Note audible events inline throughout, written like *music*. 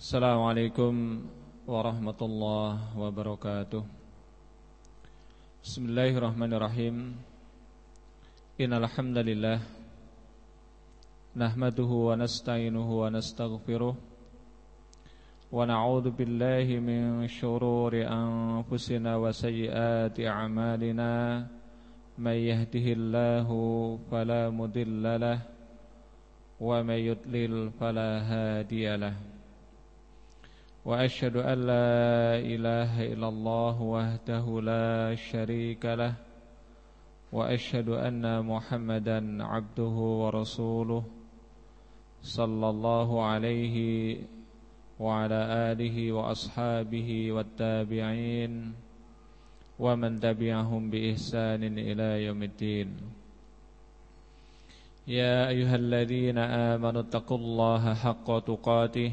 Assalamualaikum warahmatullahi wabarakatuh. Bismillahirrahmanirrahim. Innalhamdalillah Nahmaduhu wa nasta'inuhu wa nasta'gfiruh Wa na'udhu billahi min syururi anfusina wa sayyati a'malina. Man yahdihillahu falamudillalah Wa man yudlil falahadiyalah وأشهد أن لا إله إلا الله وحده لا شريك له وأشهد أن محمدا عبده ورسوله صلى الله عليه وعلى آله وأصحابه والتابعين ومن تبعهم بإحسان إلى يوم الدين. يا أيها الذين آمنوا اتقوا الله حق تقاته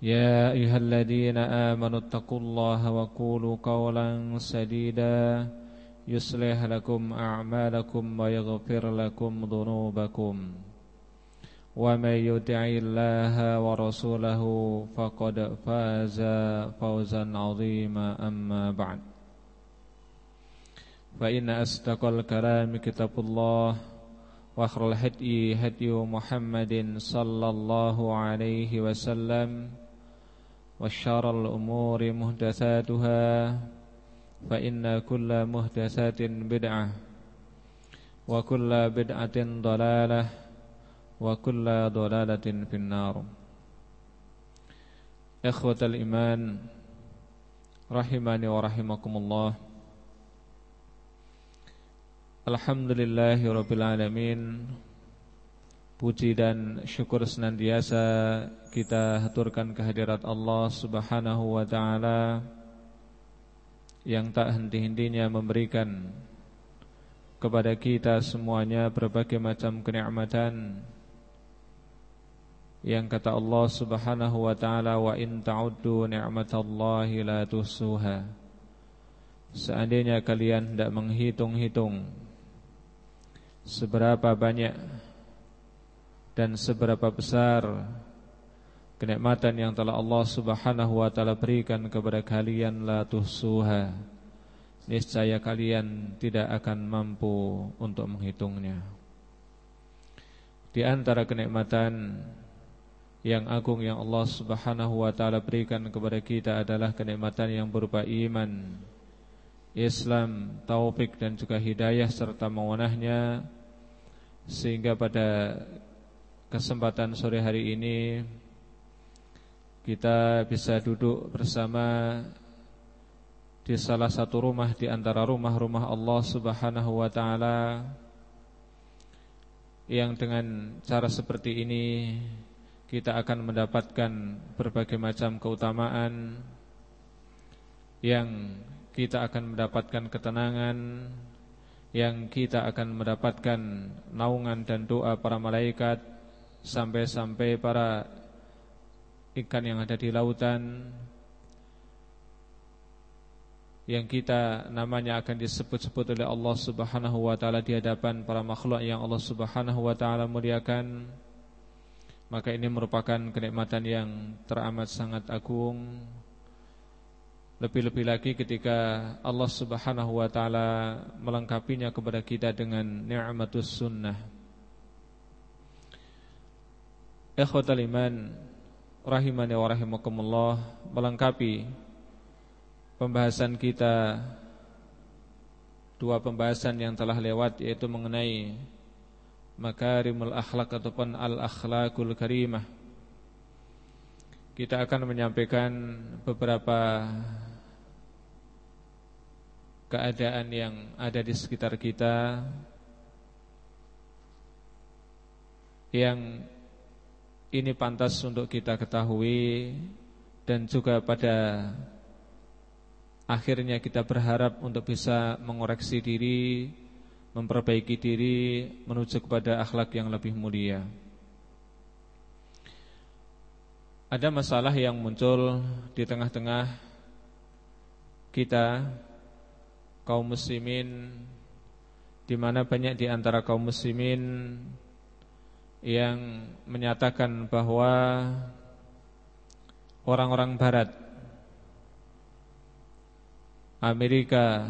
يا أيها الذين آمنوا اتقوا الله وقولوا قولا سديدا يصلح لكم أعمالكم ويغفر لكم ذنوبكم. ومن يطع الله ورسوله فقد فاز فوزا عظيما أما بعد. فإن أصدق الكلام كتاب الله وأخر الهدي هدي محمد صلى الله عليه وسلم. وشر الأمور محدثاتها فإن كل محدثات بدعة وكل بدعة ضلالة وكل ضلالة في النار إخوة الإيمان رحمني ورحمكم الله الحمد لله رب العالمين Puji dan syukur senantiasa kita haturkan kehadirat Allah Subhanahu wa taala yang tak henti-hentinya memberikan kepada kita semuanya berbagai macam kenikmatan. Yang kata Allah Subhanahu wa taala wa in ta'uddu ni'matallahi la tuhsuha. Seandainya kalian tidak menghitung-hitung seberapa banyak dan seberapa besar kenikmatan yang telah Allah Subhanahu wa taala berikan kepada kalian la tuhsuha. Niscaya kalian tidak akan mampu untuk menghitungnya. Di antara kenikmatan yang agung yang Allah Subhanahu wa taala berikan kepada kita adalah kenikmatan yang berupa iman Islam, taufik dan juga hidayah serta mewenahnya sehingga pada kesempatan sore hari ini kita bisa duduk bersama di salah satu rumah di antara rumah-rumah Allah Subhanahu wa taala yang dengan cara seperti ini kita akan mendapatkan berbagai macam keutamaan yang kita akan mendapatkan ketenangan yang kita akan mendapatkan naungan dan doa para malaikat sampai-sampai para ikan yang ada di lautan yang kita namanya akan disebut-sebut oleh Allah Subhanahu wa taala di hadapan para makhluk yang Allah Subhanahu wa taala muliakan. Maka ini merupakan kenikmatan yang teramat sangat agung. Lebih-lebih lagi ketika Allah Subhanahu wa taala melengkapinya kepada kita dengan nikmatus sunnah Ikhwatal iman rahimani wa rahimakumullah melengkapi pembahasan kita dua pembahasan yang telah lewat yaitu mengenai makarimul akhlak ataupun al akhlakul karimah. Kita akan menyampaikan beberapa keadaan yang ada di sekitar kita yang ini pantas untuk kita ketahui dan juga pada akhirnya kita berharap untuk bisa mengoreksi diri, memperbaiki diri menuju kepada akhlak yang lebih mulia. Ada masalah yang muncul di tengah-tengah kita kaum muslimin di mana banyak di antara kaum muslimin yang menyatakan bahwa orang-orang barat Amerika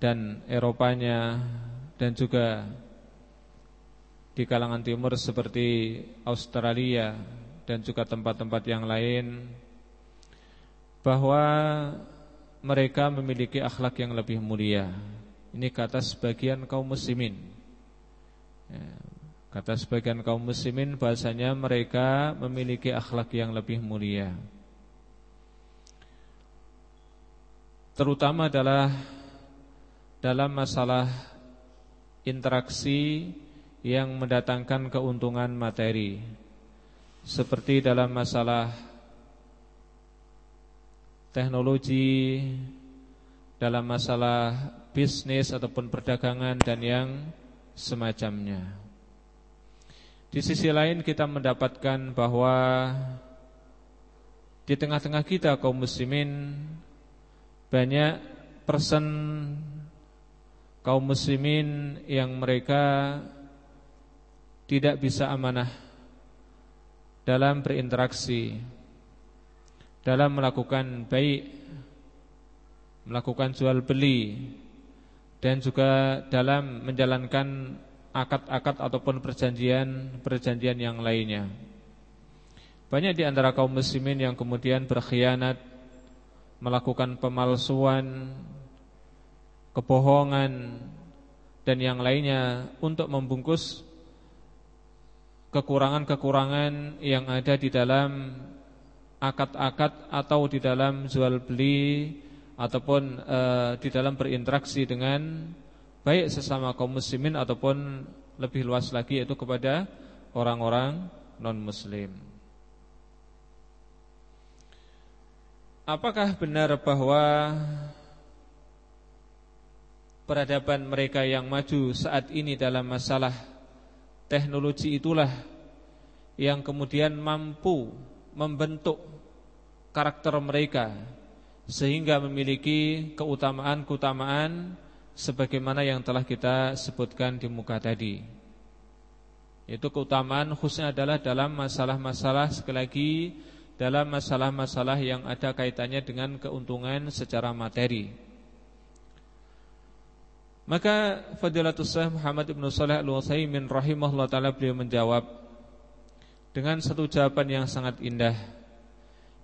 dan Eropanya dan juga di kalangan timur seperti Australia dan juga tempat-tempat yang lain bahwa mereka memiliki akhlak yang lebih mulia. Ini kata sebagian kaum muslimin. Kata sebagian kaum muslimin bahasanya mereka memiliki akhlak yang lebih mulia. Terutama adalah dalam masalah interaksi yang mendatangkan keuntungan materi. Seperti dalam masalah teknologi Dalam masalah bisnis ataupun perdagangan dan yang semacamnya di sisi lain kita mendapatkan bahwa di tengah-tengah kita kaum muslimin banyak persen kaum muslimin yang mereka tidak bisa amanah dalam berinteraksi, dalam melakukan baik, melakukan jual beli, dan juga dalam menjalankan akad-akad ataupun perjanjian-perjanjian yang lainnya. Banyak di antara kaum muslimin yang kemudian berkhianat, melakukan pemalsuan, kebohongan dan yang lainnya untuk membungkus kekurangan-kekurangan yang ada di dalam akad-akad atau di dalam jual beli ataupun e, di dalam berinteraksi dengan baik sesama kaum muslimin ataupun lebih luas lagi yaitu kepada orang-orang non-muslim. Apakah benar bahwa peradaban mereka yang maju saat ini dalam masalah teknologi itulah yang kemudian mampu membentuk karakter mereka sehingga memiliki keutamaan-keutamaan sebagaimana yang telah kita sebutkan di muka tadi. Itu keutamaan khususnya adalah dalam masalah-masalah sekali lagi dalam masalah-masalah yang ada kaitannya dengan keuntungan secara materi. Maka Fadilatul Syekh Muhammad Ibn Salih Al-Utsaimin rahimahullah taala beliau menjawab dengan satu jawaban yang sangat indah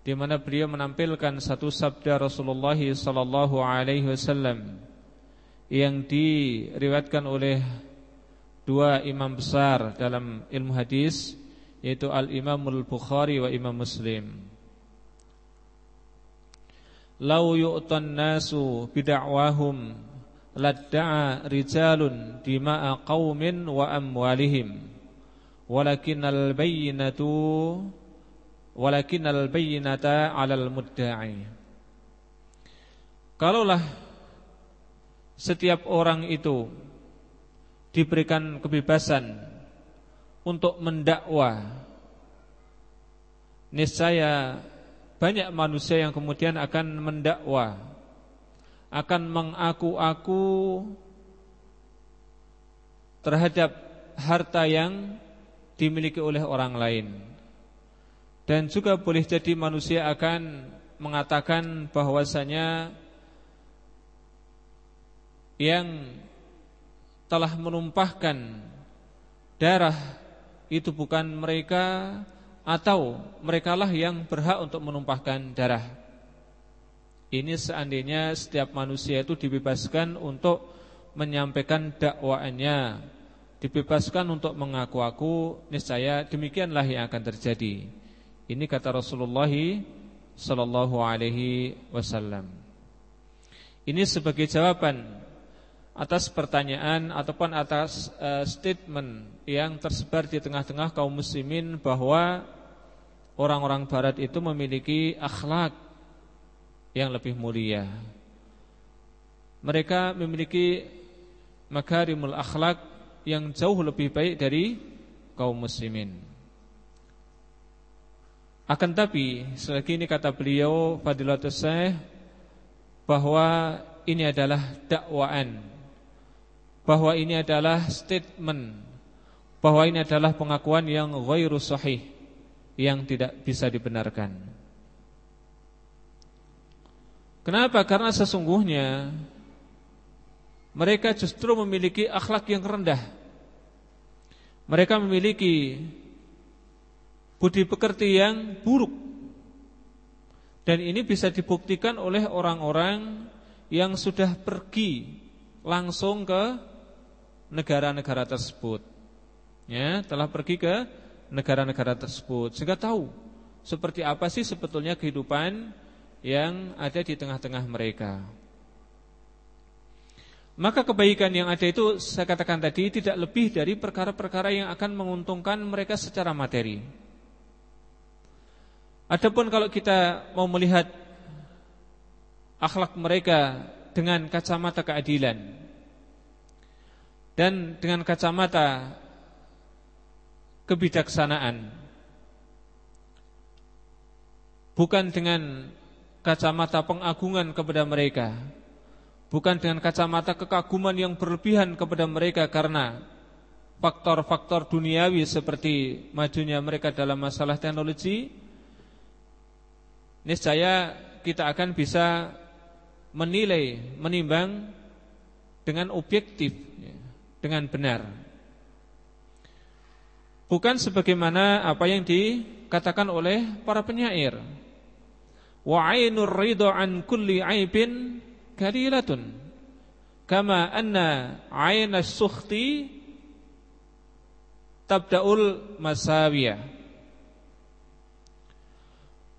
di mana beliau menampilkan satu sabda Rasulullah sallallahu alaihi wasallam yang diriwayatkan oleh dua imam besar dalam ilmu hadis yaitu Al-Imamul Bukhari wa Imam Muslim. Lau yu'tan nasu bid'awahum ladda'a rijalun dima'a qaumin wa amwalihim walakin al-bayyinatu walakin al-bayyinata 'alal mudda'i Kalaulah setiap orang itu diberikan kebebasan untuk mendakwa. Niscaya banyak manusia yang kemudian akan mendakwa akan mengaku-aku terhadap harta yang dimiliki oleh orang lain. Dan juga boleh jadi manusia akan mengatakan bahwasanya yang telah menumpahkan darah itu bukan mereka atau merekalah yang berhak untuk menumpahkan darah. Ini seandainya setiap manusia itu dibebaskan untuk menyampaikan dakwaannya, dibebaskan untuk mengaku-aku, niscaya demikianlah yang akan terjadi. Ini kata Rasulullah sallallahu alaihi wasallam. Ini sebagai jawaban atas pertanyaan ataupun atas uh, statement yang tersebar di tengah-tengah kaum muslimin bahwa orang-orang barat itu memiliki akhlak yang lebih mulia. Mereka memiliki makarimul akhlak yang jauh lebih baik dari kaum muslimin. Akan tapi selagi ini kata beliau Fadilatul Syekh bahwa ini adalah dakwaan bahwa ini adalah statement bahwa ini adalah pengakuan yang ghairu sahih yang tidak bisa dibenarkan. Kenapa? Karena sesungguhnya mereka justru memiliki akhlak yang rendah. Mereka memiliki budi pekerti yang buruk. Dan ini bisa dibuktikan oleh orang-orang yang sudah pergi langsung ke negara-negara tersebut. Ya, telah pergi ke negara-negara tersebut sehingga tahu seperti apa sih sebetulnya kehidupan yang ada di tengah-tengah mereka. Maka kebaikan yang ada itu saya katakan tadi tidak lebih dari perkara-perkara yang akan menguntungkan mereka secara materi. Adapun kalau kita mau melihat akhlak mereka dengan kacamata keadilan, dan dengan kacamata kebijaksanaan. Bukan dengan kacamata pengagungan kepada mereka. Bukan dengan kacamata kekaguman yang berlebihan kepada mereka karena faktor-faktor duniawi seperti majunya mereka dalam masalah teknologi niscaya kita akan bisa menilai menimbang dengan objektif dengan benar. Bukan sebagaimana apa yang dikatakan oleh para penyair. Wa 'ainur ridha an kulli 'aibin kalilatun kama anna 'ainas sukhti tabda'ul masawiya.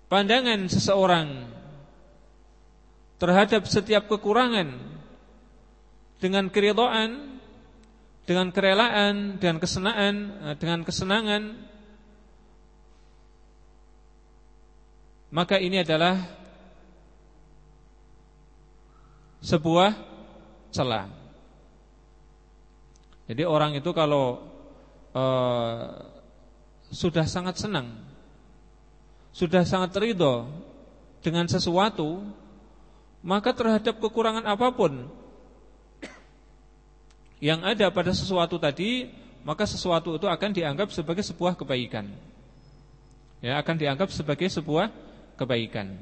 Pandangan seseorang terhadap setiap kekurangan dengan keridhaan dengan kerelaan, dengan kesenangan, eh, dengan kesenangan maka ini adalah sebuah celah. Jadi orang itu kalau uh, sudah sangat senang, sudah sangat ridho dengan sesuatu, maka terhadap kekurangan apa pun yang ada pada sesuatu tadi maka sesuatu itu akan dianggap sebagai sebuah kebaikan. Ya, akan dianggap sebagai sebuah kebaikan.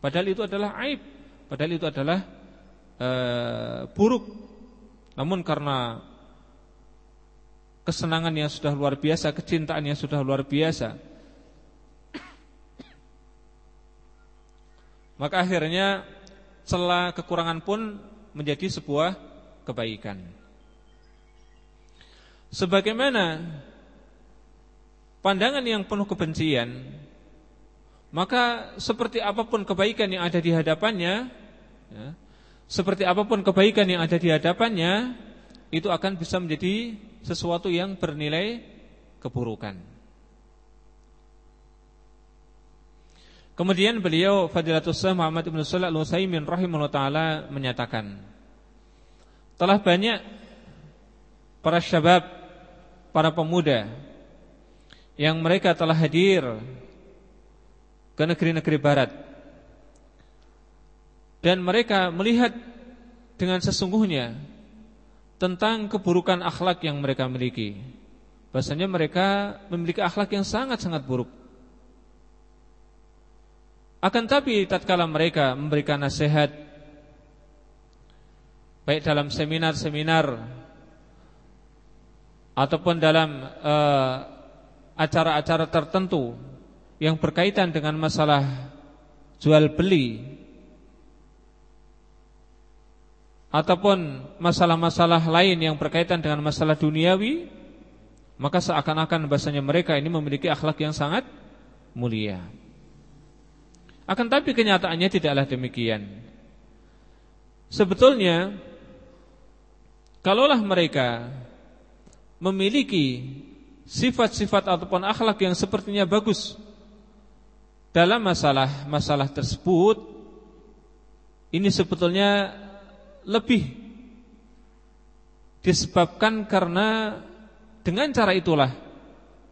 Padahal itu adalah aib, padahal itu adalah e, buruk. Namun karena kesenangan yang sudah luar biasa, kecintaan yang sudah luar biasa, maka akhirnya celah kekurangan pun menjadi sebuah kebaikan. Sebagaimana pandangan yang penuh kebencian, maka seperti apa pun kebaikan yang ada di hadapannya, ya, seperti apa pun kebaikan yang ada di hadapannya, itu akan bisa menjadi sesuatu yang bernilai keburukan. Kemudian beliau Fadilatul Syekh Muhammad Ibn Al-Utsaimin rahimahullah taala menyatakan telah banyak para syabab, para pemuda yang mereka telah hadir ke negeri-negeri barat dan mereka melihat dengan sesungguhnya tentang keburukan akhlak yang mereka miliki. Bahasanya mereka memiliki akhlak yang sangat-sangat buruk. Akan tapi tatkala mereka memberikan nasihat baik dalam seminar-seminar ataupun dalam eh, acara-acara uh, tertentu yang berkaitan dengan masalah jual beli ataupun masalah-masalah lain yang berkaitan dengan masalah duniawi maka seakan-akan bahasanya mereka ini memiliki akhlak yang sangat mulia. Akan tapi kenyataannya tidaklah demikian. Sebetulnya kalaulah mereka memiliki sifat-sifat ataupun akhlak yang sepertinya bagus dalam masalah-masalah tersebut ini sebetulnya lebih disebabkan karena dengan cara itulah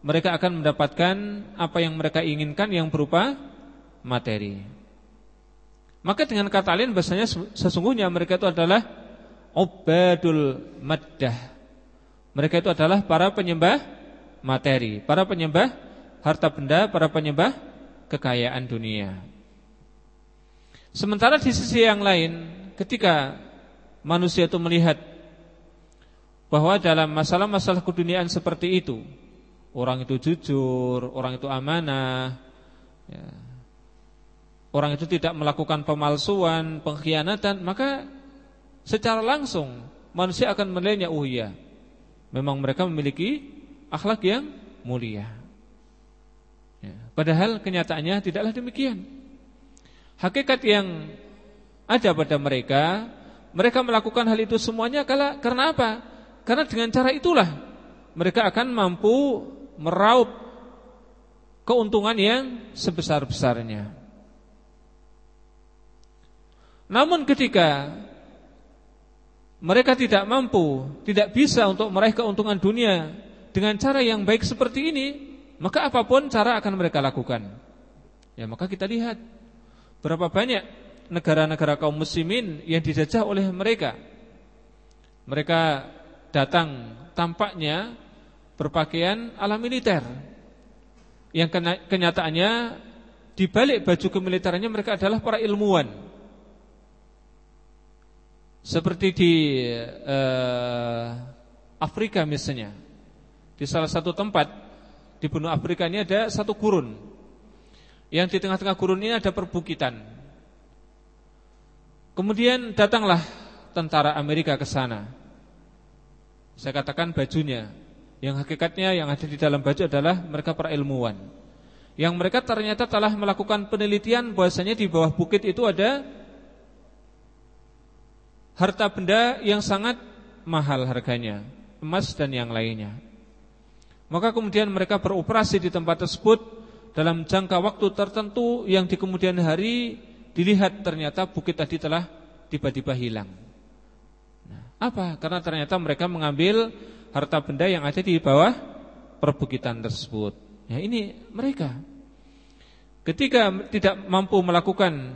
mereka akan mendapatkan apa yang mereka inginkan yang berupa materi. Maka dengan kata lain bahasanya sesungguhnya mereka itu adalah ubadul maddah. Mereka itu adalah para penyembah materi, para penyembah harta benda, para penyembah kekayaan dunia. Sementara di sisi yang lain, ketika manusia itu melihat bahwa dalam masalah-masalah keduniaan seperti itu, orang itu jujur, orang itu amanah, ya, orang itu tidak melakukan pemalsuan, pengkhianatan, maka secara langsung manusia akan menilainya, oh iya, memang mereka memiliki akhlak yang mulia. Ya, padahal kenyataannya tidaklah demikian. Hakikat yang ada pada mereka, mereka melakukan hal itu semuanya karena apa? Karena dengan cara itulah mereka akan mampu meraup keuntungan yang sebesar-besarnya. Namun ketika mereka tidak mampu, tidak bisa untuk meraih keuntungan dunia dengan cara yang baik seperti ini, maka apa pun cara akan mereka lakukan. Ya, maka kita lihat berapa banyak negara-negara kaum muslimin yang dijajah oleh mereka. Mereka datang tampaknya berpakaian ala militer. Yang kenyataannya di balik baju kemiliterannya mereka adalah para ilmuwan. Seperti di uh, Afrika misalnya. Di salah satu tempat di benua Afrika ini ada satu gurun. Yang di tengah-tengah gurun ini ada perbukitan. Kemudian datanglah tentara Amerika ke sana. Saya katakan bajunya. Yang hakikatnya yang ada di dalam baju adalah mereka para ilmuwan. Yang mereka ternyata telah melakukan penelitian bahwasanya di bawah bukit itu ada harta benda yang sangat mahal harganya, emas dan yang lainnya. Maka kemudian mereka beroperasi di tempat tersebut dalam jangka waktu tertentu yang di kemudian hari dilihat ternyata bukit tadi telah tiba-tiba hilang. Nah, apa? Karena ternyata mereka mengambil harta benda yang ada di bawah perbukitan tersebut. Ya ini mereka. Ketika tidak mampu melakukan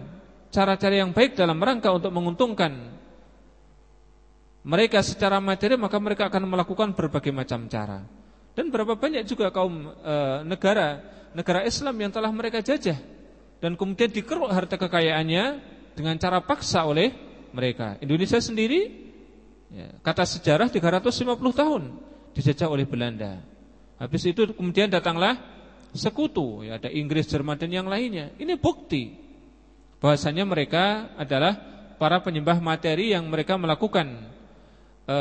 cara-cara yang baik dalam rangka untuk menguntungkan mereka secara materi maka mereka akan melakukan berbagai macam cara. Dan berapa banyak juga kaum e, negara negara Islam yang telah mereka jajah dan kemudian dikeruk harta kekayaannya dengan cara paksa oleh mereka. Indonesia sendiri ya, kata sejarah 350 tahun dijajah oleh Belanda. Habis itu kemudian datanglah sekutu, ya ada Inggris, Jerman dan yang lainnya. Ini bukti bahwasanya mereka adalah para penyembah materi yang mereka melakukan e,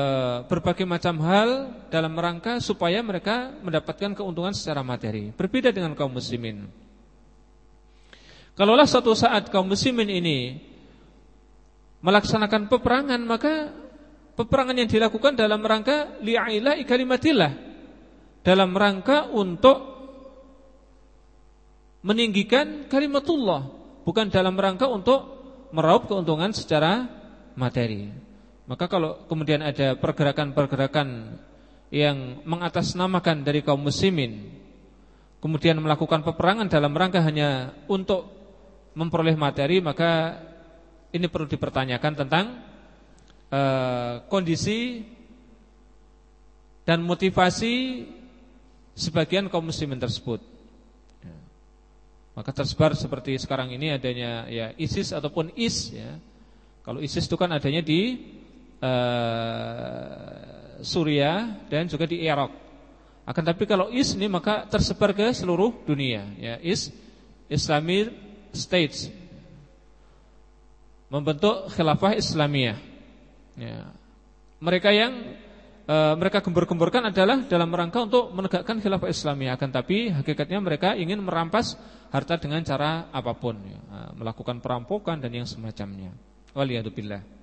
berbagai macam hal dalam rangka supaya mereka mendapatkan keuntungan secara materi. Berbeda dengan kaum muslimin. Kalaulah suatu saat kaum muslimin ini melaksanakan peperangan, maka peperangan yang dilakukan dalam rangka li'ailah ikalimatillah. Dalam rangka untuk meninggikan kalimatullah, bukan dalam rangka untuk meraup keuntungan secara materi. Maka kalau kemudian ada pergerakan-pergerakan yang mengatasnamakan dari kaum muslimin kemudian melakukan peperangan dalam rangka hanya untuk memperoleh materi maka ini perlu dipertanyakan tentang uh, kondisi dan motivasi sebagian kaum muslimin tersebut. Maka tersebar seperti sekarang ini adanya ya ISIS ataupun IS ya. Kalau ISIS itu kan adanya di uh, Suriah dan juga di Irak. Akan tapi kalau IS ini maka tersebar ke seluruh dunia ya IS Islamic States membentuk khilafah Islamiyah. Ya. Mereka yang e, mereka gembur-gemburkan adalah dalam rangka untuk menegakkan khilafah Islamiyah. Akan tapi hakikatnya mereka ingin merampas harta dengan cara apa pun, ya. melakukan perampokan dan yang semacamnya. Waliyadzubillah.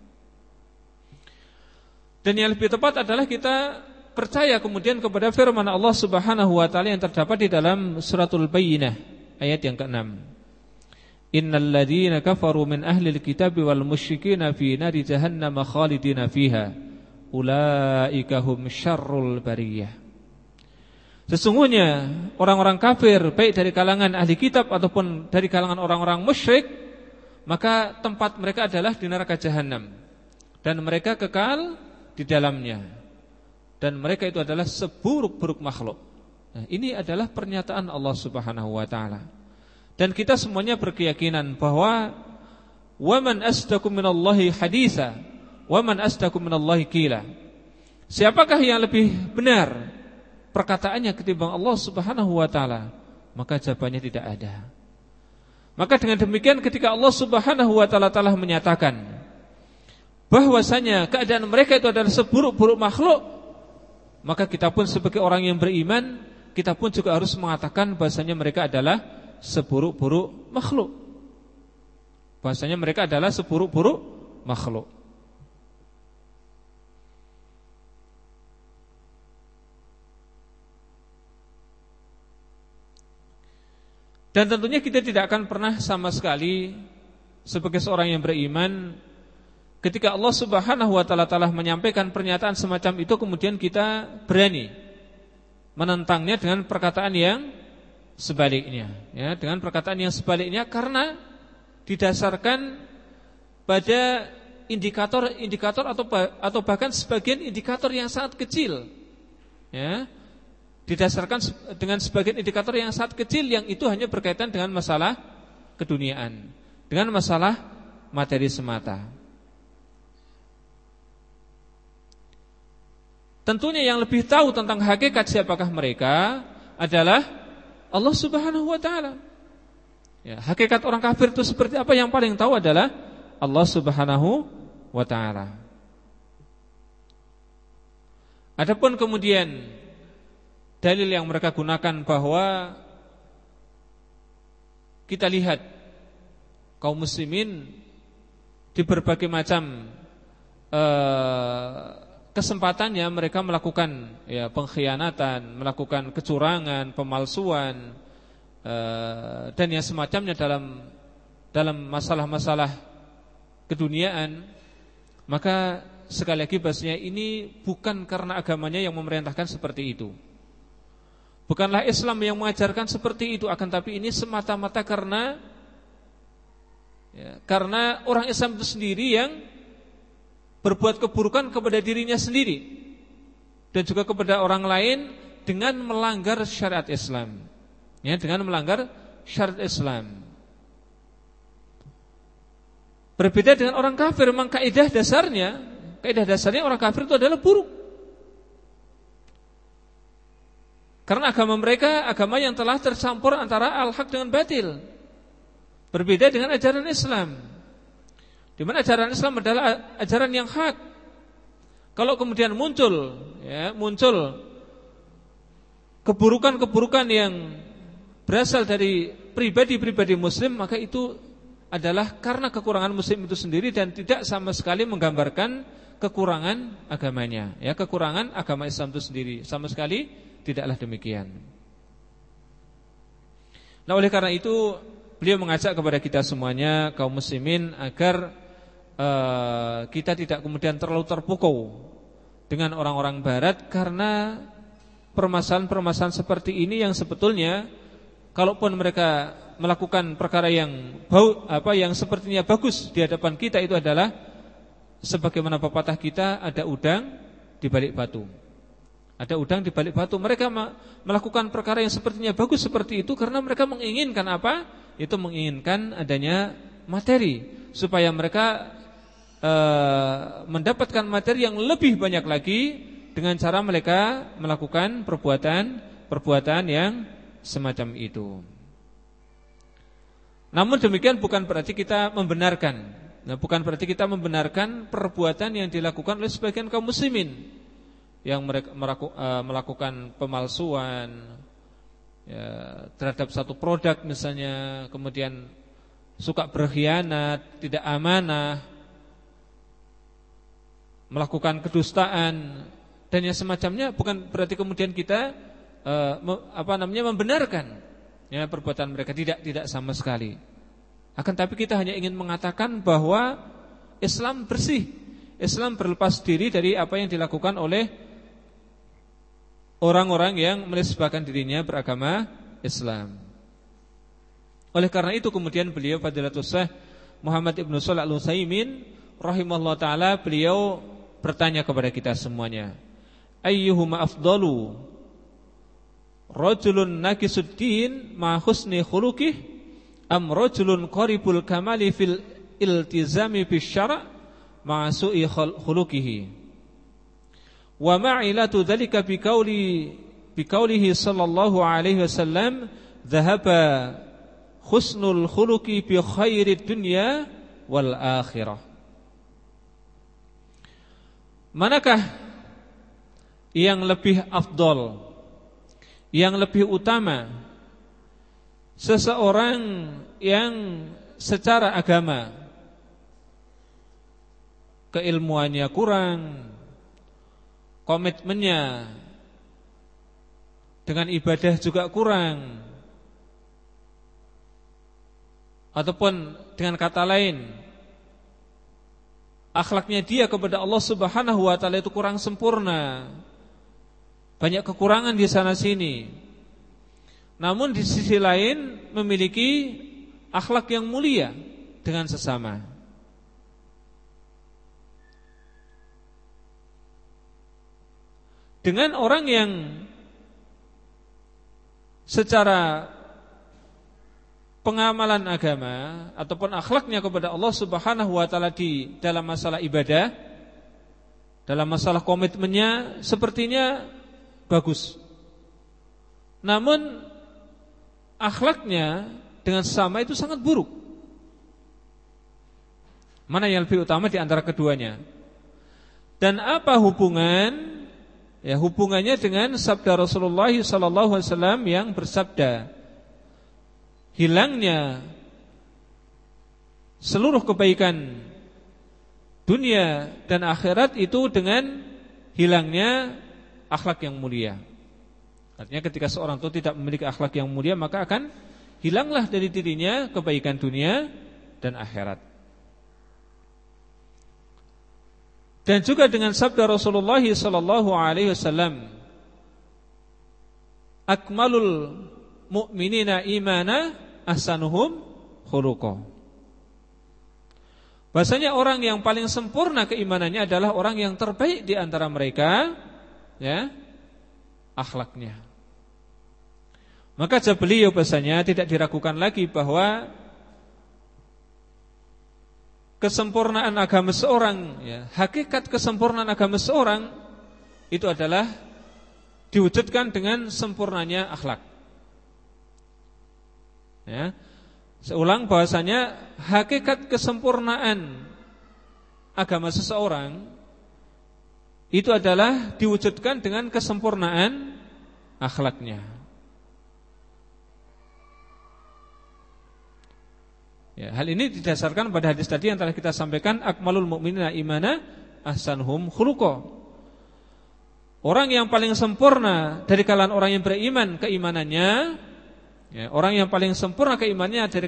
Dan yang lebih tepat adalah kita percaya kemudian kepada firman Allah Subhanahu wa taala yang terdapat di dalam suratul Bayyinah ayat yang ke-6. Innal ladzina kafaru min ahli alkitabi wal musyrikin fi nari jahannam khalidina fiha ulaika hum syarrul bariyah. Sesungguhnya orang-orang kafir baik dari kalangan ahli kitab ataupun dari kalangan orang-orang musyrik maka tempat mereka adalah di neraka jahanam dan mereka kekal di dalamnya dan mereka itu adalah seburuk-buruk makhluk. Nah, ini adalah pernyataan Allah Subhanahu wa taala. Dan kita semuanya berkeyakinan bahwa waman asdaqu minallahi haditsa waman asdaqu minallahi qila. Siapakah yang lebih benar perkataannya ketimbang Allah Subhanahu wa taala? Maka jawabannya tidak ada. Maka dengan demikian ketika Allah Subhanahu wa taala telah menyatakan bahwasanya keadaan mereka itu adalah seburuk-buruk makhluk, maka kita pun sebagai orang yang beriman, kita pun juga harus mengatakan bahwasanya mereka adalah seburuk-buruk makhluk. Bahwasanya mereka adalah seburuk-buruk makhluk. Dan tentunya kita tidak akan pernah sama sekali sebagai seorang yang beriman ketika Allah Subhanahu wa taala telah menyampaikan pernyataan semacam itu kemudian kita berani menentangnya dengan perkataan yang sebaliknya ya dengan perkataan yang sebaliknya karena didasarkan pada indikator-indikator atau bahkan sebagian indikator yang sangat kecil ya didasarkan dengan sebagian indikator yang sangat kecil yang itu hanya berkaitan dengan masalah keduniaan, dengan masalah materi semata. Tentunya yang lebih tahu tentang hakikat siapakah mereka adalah Allah Subhanahu wa taala. Ya, hakikat orang kafir itu seperti apa yang paling tahu adalah Allah Subhanahu wa taala. Adapun kemudian dalil yang mereka gunakan bahwa kita lihat kaum muslimin di berbagai macam uh, kesempatannya mereka melakukan ya pengkhianatan, melakukan kecurangan, pemalsuan uh, dan yang semacamnya dalam dalam masalah-masalah keduniaan maka sekali lagi bahasanya ini bukan karena agamanya yang memerintahkan seperti itu. Bukanlah Islam yang mengajarkan seperti itu akan tapi ini semata-mata karena ya, karena orang Islam itu sendiri yang berbuat keburukan kepada dirinya sendiri dan juga kepada orang lain dengan melanggar syariat Islam. Ya, dengan melanggar syariat Islam. Berbeda dengan orang kafir, memang kaidah dasarnya, kaidah dasarnya orang kafir itu adalah buruk. Karena agama mereka agama yang telah tercampur antara al-haq dengan batil. Berbeda dengan ajaran Islam. Di mana ajaran Islam adalah ajaran yang hak. Kalau kemudian muncul ya, muncul keburukan-keburukan yang berasal dari pribadi-pribadi muslim, maka itu adalah karena kekurangan muslim itu sendiri dan tidak sama sekali menggambarkan kekurangan agamanya, ya, kekurangan agama Islam itu sendiri. Sama sekali tidaklah demikian. Nah oleh karena itu beliau mengajak kepada kita semuanya kaum muslimin agar uh, kita tidak kemudian terlalu terpukau dengan orang-orang barat karena permasalahan-permasalahan seperti ini yang sebetulnya kalaupun mereka melakukan perkara yang bau apa yang sepertinya bagus di hadapan kita itu adalah sebagaimana pepatah kita ada udang di balik batu. Ada udang di balik batu. Mereka melakukan perkara yang sepertinya bagus seperti itu karena mereka menginginkan apa? Itu menginginkan adanya materi supaya mereka e, mendapatkan materi yang lebih banyak lagi dengan cara mereka melakukan perbuatan-perbuatan yang semacam itu. Namun demikian bukan berarti kita membenarkan. Nah, bukan berarti kita membenarkan perbuatan yang dilakukan oleh sebagian kaum muslimin yang eh, melakukan pemalsuan ya, terhadap satu produk misalnya, kemudian suka berkhianat, tidak amanah, melakukan kedustaan dan yang semacamnya bukan berarti kemudian kita me, apa namanya membenarkan ya perbuatan mereka tidak tidak sama sekali. Akan tapi kita hanya ingin mengatakan bahwa Islam bersih. Islam berlepas diri dari apa yang dilakukan oleh orang-orang yang menisbahkan dirinya beragama Islam. Oleh karena itu kemudian beliau Fadilatul Syekh Muhammad Ibnu Shalih Al-Utsaimin rahimahullah taala beliau bertanya kepada kita semuanya, ayyuhuma afdalu? Rajulun nakisuddin ma husni khuluqih am rajulun qaribul kamali fil iltizami bis syara' ma su'i khuluqihi? Wa ma'ilatu dzalika bi qauli sallallahu alaihi wasallam dhahaba husnul khuluqi bi khairid dunya wal akhirah. Manakah yang lebih afdol Yang lebih utama? Seseorang yang secara agama Keilmuannya kurang Komitmennya Dengan ibadah juga kurang Ataupun dengan kata lain akhlaknya dia kepada Allah Subhanahu wa taala itu kurang sempurna. Banyak kekurangan di sana sini. Namun di sisi lain memiliki akhlak yang mulia dengan sesama. Dengan orang yang secara pengamalan agama ataupun akhlaknya kepada Allah Subhanahu wa taala di dalam masalah ibadah dalam masalah komitmennya sepertinya bagus. Namun akhlaknya dengan sama itu sangat buruk. Mana yang lebih utama di antara keduanya? Dan apa hubungan ya hubungannya dengan sabda Rasulullah sallallahu alaihi wasallam yang bersabda hilangnya seluruh kebaikan dunia dan akhirat itu dengan hilangnya akhlak yang mulia. Artinya ketika seorang itu tidak memiliki akhlak yang mulia maka akan hilanglah dari dirinya kebaikan dunia dan akhirat. Dan juga dengan sabda Rasulullah sallallahu alaihi wasallam akmalul mu'minina imana ahsanuhum khuluqa. Bahasanya orang yang paling sempurna keimanannya adalah orang yang terbaik di antara mereka ya akhlaknya. Maka beliau bahasanya tidak diragukan lagi bahwa kesempurnaan agama seorang ya, hakikat kesempurnaan agama seorang itu adalah diwujudkan dengan sempurnanya akhlak. Ya. Seulang bahasanya hakikat kesempurnaan agama seseorang itu adalah diwujudkan dengan kesempurnaan akhlaknya. Ya, hal ini didasarkan pada hadis tadi yang telah kita sampaikan akmalul mukminina imana ahsanhum khuluqa. Orang yang paling sempurna dari kalangan orang yang beriman keimanannya Ya, orang yang paling sempurna keimanannya dari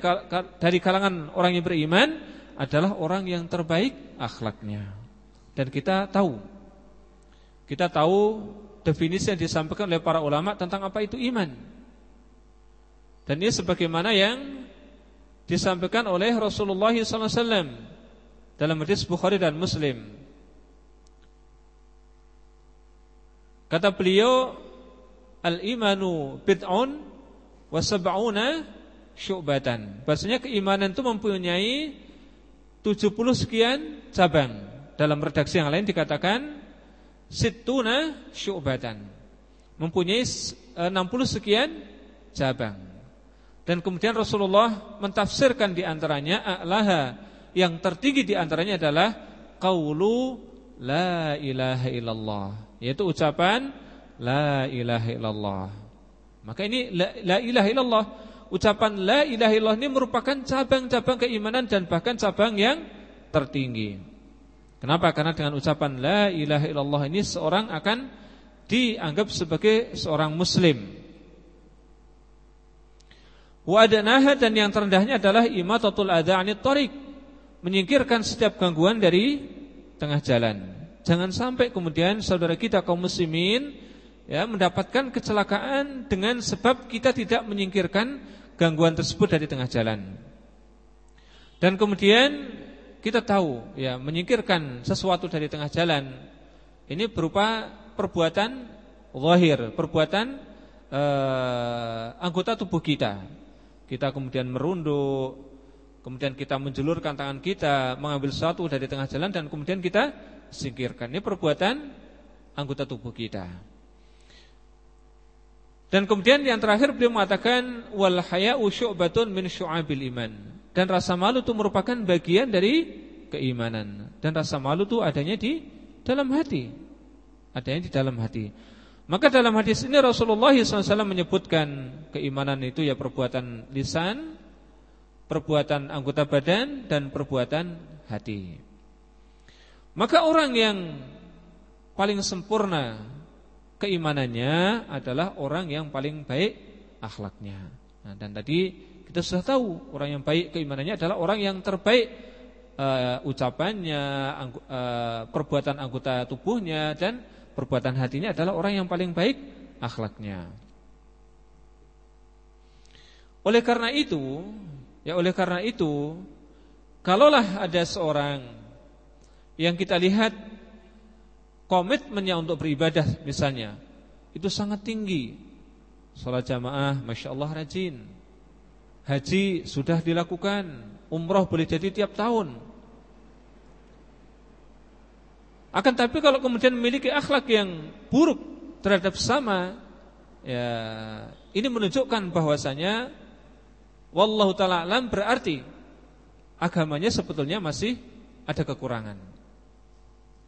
dari kalangan orang yang beriman adalah orang yang terbaik akhlaknya. Dan kita tahu kita tahu definisi yang disampaikan oleh para ulama tentang apa itu iman. Dan ini sebagaimana yang disampaikan oleh Rasulullah SAW dalam hadis Bukhari dan Muslim. Kata beliau, al-imanu bid'un wasab'una syu'batan. Bahasanya keimanan itu mempunyai 70 sekian cabang. Dalam redaksi yang lain dikatakan situna syu'batan. Mempunyai 60 sekian cabang. Dan kemudian Rasulullah mentafsirkan di antaranya a'laha yang tertinggi di antaranya adalah qaulu la ilaha illallah, yaitu ucapan la ilaha illallah. Maka ini la, la ilaha illallah Ucapan la ilaha illallah ini merupakan cabang-cabang keimanan Dan bahkan cabang yang tertinggi Kenapa? Karena dengan ucapan la ilaha illallah ini seorang akan dianggap sebagai seorang muslim. Wa adanaha dan yang terendahnya adalah imatatul adha 'anit thariq, menyingkirkan setiap gangguan dari tengah jalan. Jangan sampai kemudian saudara kita kaum muslimin ya mendapatkan kecelakaan dengan sebab kita tidak menyingkirkan gangguan tersebut dari tengah jalan. Dan kemudian kita tahu ya menyingkirkan sesuatu dari tengah jalan ini berupa perbuatan zahir, perbuatan eh, anggota tubuh kita kita kemudian merunduk, kemudian kita menjulurkan tangan kita, mengambil sesuatu dari tengah jalan dan kemudian kita singkirkan. Ini perbuatan anggota tubuh kita. Dan kemudian yang terakhir beliau mengatakan wal haya'u syu'batun min syu'abil iman. Dan rasa malu itu merupakan bagian dari keimanan. Dan rasa malu itu adanya di dalam hati. Adanya di dalam hati. Maka dalam hadis ini Rasulullah SAW menyebutkan keimanan itu ya perbuatan lisan, perbuatan anggota badan dan perbuatan hati. Maka orang yang paling sempurna keimanannya adalah orang yang paling baik akhlaknya. Nah, dan tadi kita sudah tahu orang yang baik keimanannya adalah orang yang terbaik uh, ucapannya, uh, perbuatan anggota tubuhnya dan perbuatan hatinya adalah orang yang paling baik akhlaknya. Oleh karena itu, ya oleh karena itu, kalaulah ada seorang yang kita lihat komitmennya untuk beribadah misalnya, itu sangat tinggi. Salat jamaah, masya Allah rajin. Haji sudah dilakukan, umroh boleh jadi tiap tahun. Akan tapi kalau kemudian memiliki akhlak yang buruk terhadap sama, ya ini menunjukkan bahwasanya wallahu taala alam berarti agamanya sebetulnya masih ada kekurangan.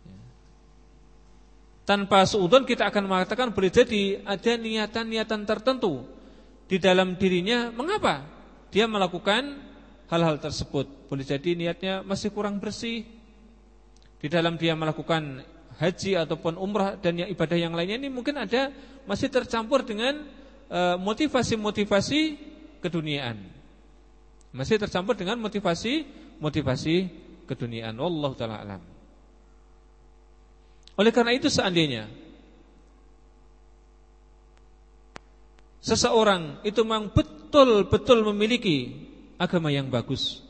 Ya. Tanpa seudon kita akan mengatakan boleh jadi ada niatan-niatan tertentu di dalam dirinya. Mengapa dia melakukan hal-hal tersebut? Boleh jadi niatnya masih kurang bersih, di dalam dia melakukan haji ataupun umrah dan yang ibadah yang lainnya ini mungkin ada masih tercampur dengan e, motivasi-motivasi keduniaan. Masih tercampur dengan motivasi motivasi keduniaan. Allah taala alam. Oleh karena itu seandainya seseorang itu memang betul-betul memiliki agama yang bagus.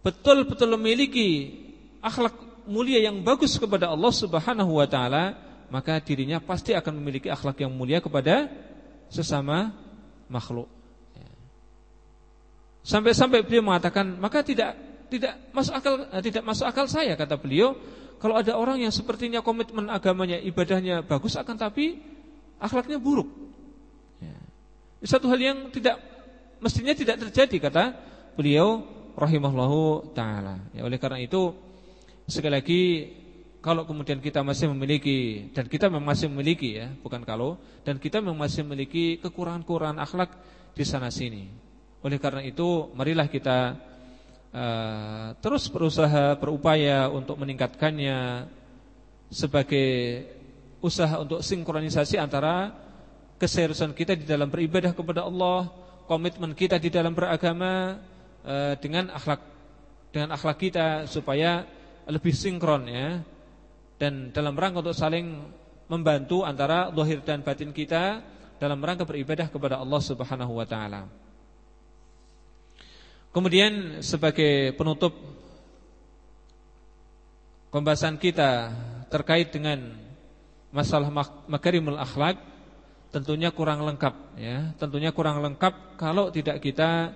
Betul-betul memiliki akhlak mulia yang bagus kepada Allah Subhanahu wa taala, maka dirinya pasti akan memiliki akhlak yang mulia kepada sesama makhluk. Sampai-sampai beliau mengatakan, maka tidak tidak masuk akal eh, tidak masuk akal saya kata beliau kalau ada orang yang sepertinya komitmen agamanya ibadahnya bagus akan tapi akhlaknya buruk. Ya. Satu hal yang tidak mestinya tidak terjadi kata beliau rahimahullahu taala. Ya oleh karena itu Sekali lagi kalau kemudian kita masih memiliki dan kita memang masih memiliki ya, bukan kalau dan kita memang masih memiliki kekurangan-kekurangan akhlak di sana sini. Oleh karena itu, marilah kita uh, terus berusaha berupaya untuk meningkatkannya sebagai usaha untuk sinkronisasi antara keseriusan kita di dalam beribadah kepada Allah, komitmen kita di dalam beragama uh, dengan akhlak dengan akhlak kita supaya lebih sinkron ya dan dalam rangka untuk saling membantu antara zahir dan batin kita dalam rangka beribadah kepada Allah Subhanahu wa taala. Kemudian sebagai penutup pembahasan kita terkait dengan masalah makarimul akhlak tentunya kurang lengkap ya, tentunya kurang lengkap kalau tidak kita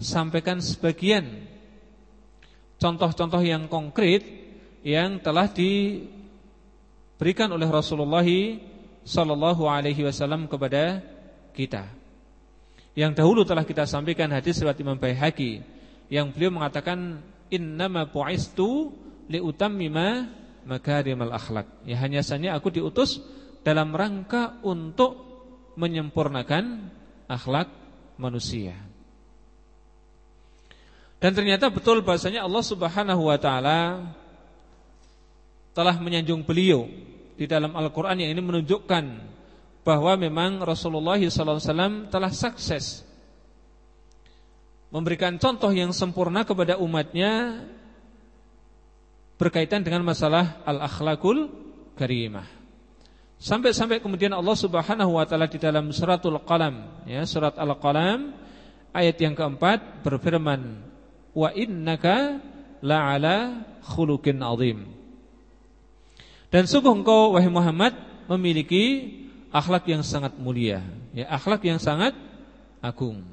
sampaikan sebagian contoh-contoh yang konkret yang telah diberikan oleh Rasulullah sallallahu alaihi wasallam kepada kita. Yang dahulu telah kita sampaikan hadis riwayat Imam Baihaqi yang beliau mengatakan innama bu'istu liutammima makarimal akhlak. Ya hanya saja aku diutus dalam rangka untuk menyempurnakan akhlak manusia. Dan ternyata betul bahasanya Allah Subhanahu wa taala telah menyanjung beliau di dalam Al-Qur'an yang ini menunjukkan bahwa memang Rasulullah SAW telah sukses memberikan contoh yang sempurna kepada umatnya berkaitan dengan masalah al-akhlakul karimah. Sampai-sampai kemudian Allah Subhanahu wa taala di dalam suratul Qalam ya, surat Al-Qalam ayat yang keempat berfirman, "Wa innaka la'ala khuluqin azim." Dan sungguh engkau wahai Muhammad memiliki akhlak yang sangat mulia, ya, akhlak yang sangat agung.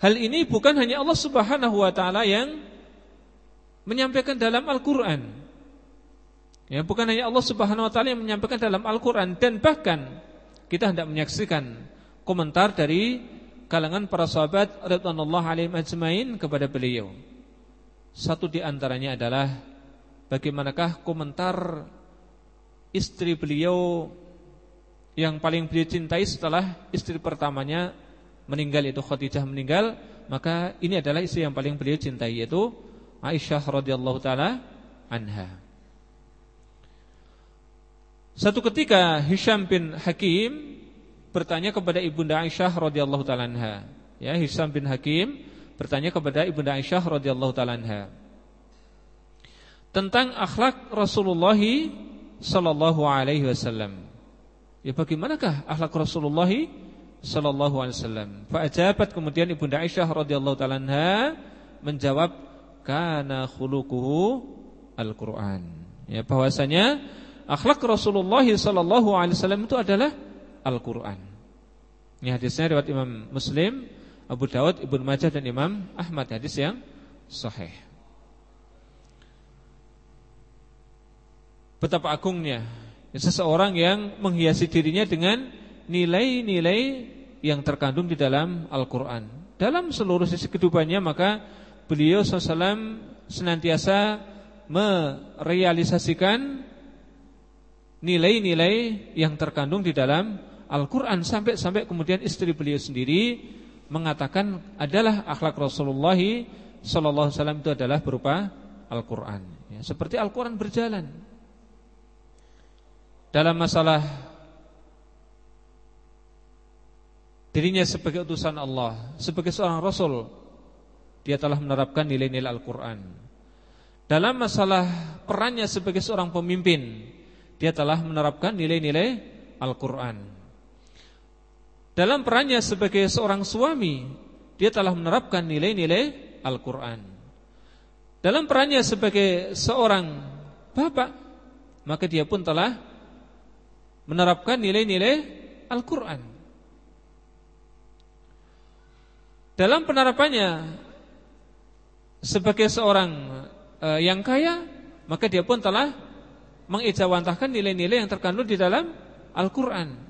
Hal ini bukan hanya Allah Subhanahu wa taala yang menyampaikan dalam Al-Qur'an, Ya, bukan hanya Allah Subhanahu wa taala yang menyampaikan dalam Al-Qur'an dan bahkan kita hendak menyaksikan komentar dari kalangan para sahabat radhiyallahu alaihim ajmain kepada beliau. Satu di antaranya adalah bagaimanakah komentar istri beliau yang paling beliau cintai setelah istri pertamanya meninggal yaitu Khadijah meninggal, maka ini adalah istri yang paling beliau cintai yaitu Aisyah radhiyallahu taala anha. Satu ketika Hisham bin Hakim bertanya kepada Ibunda Aisyah radhiyallahu taala anha. Ya, Hisham bin Hakim bertanya kepada Ibunda Aisyah radhiyallahu taala anha tentang akhlak Rasulullah sallallahu alaihi wasallam. Ya bagaimanakah akhlak Rasulullah sallallahu alaihi wasallam? Fa ajabat kemudian Ibunda Aisyah radhiyallahu taala menjawab kana khuluquhu al-Qur'an. Ya bahwasanya akhlak Rasulullah sallallahu alaihi wasallam itu adalah Al-Qur'an. Ini hadisnya riwayat Imam Muslim, Abu Dawud, Ibnu Majah dan Imam Ahmad hadis yang sahih. Betapa agungnya seseorang yang menghiasi dirinya dengan nilai-nilai yang terkandung di dalam Al-Qur'an. Dalam seluruh sisi kehidupannya maka beliau SAW senantiasa merealisasikan nilai-nilai yang terkandung di dalam Al-Quran sampai-sampai kemudian istri beliau sendiri mengatakan adalah akhlak Rasulullah Sallallahu Alaihi Wasallam itu adalah berupa Al-Quran. Ya, seperti Al-Quran berjalan dalam masalah dirinya sebagai utusan Allah, sebagai seorang Rasul, dia telah menerapkan nilai-nilai Al-Quran. Dalam masalah perannya sebagai seorang pemimpin, dia telah menerapkan nilai-nilai Al-Quran. Dalam perannya sebagai seorang suami, dia telah menerapkan nilai-nilai Al-Quran. Dalam perannya sebagai seorang bapak, maka dia pun telah menerapkan nilai-nilai Al-Quran. Dalam penerapannya sebagai seorang uh, yang kaya, maka dia pun telah mengijawantahkan nilai-nilai yang terkandung di dalam Al-Quran.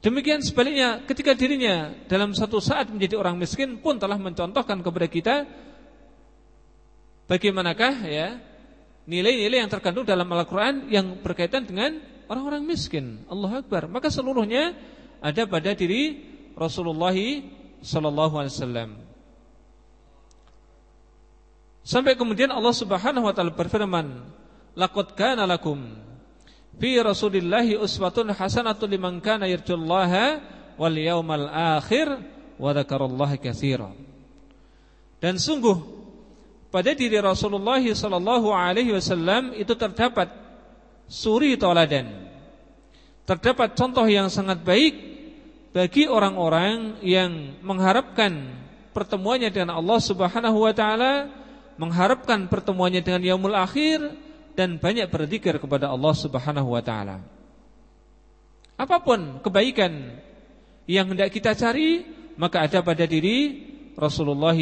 Demikian sebaliknya ketika dirinya dalam satu saat menjadi orang miskin pun telah mencontohkan kepada kita bagaimanakah ya nilai-nilai yang terkandung dalam Al-Quran yang berkaitan dengan orang-orang miskin. Allah Akbar. Maka seluruhnya ada pada diri Rasulullah Sallallahu Alaihi Wasallam. Sampai kemudian Allah Subhanahu Wa Taala berfirman, laqad kana lakum fi rasulillahi uswatun hasanatun liman kana yarjullaha wal yaumal akhir wa dzakarallaha katsiran. Dan sungguh pada diri Rasulullah sallallahu alaihi wasallam itu terdapat suri toladan. Terdapat contoh yang sangat baik bagi orang-orang yang mengharapkan pertemuannya dengan Allah Subhanahu wa taala, mengharapkan pertemuannya dengan yaumul akhir dan banyak berzikir kepada Allah Subhanahu wa taala. Apa pun kebaikan yang hendak kita cari, maka ada pada diri Rasulullah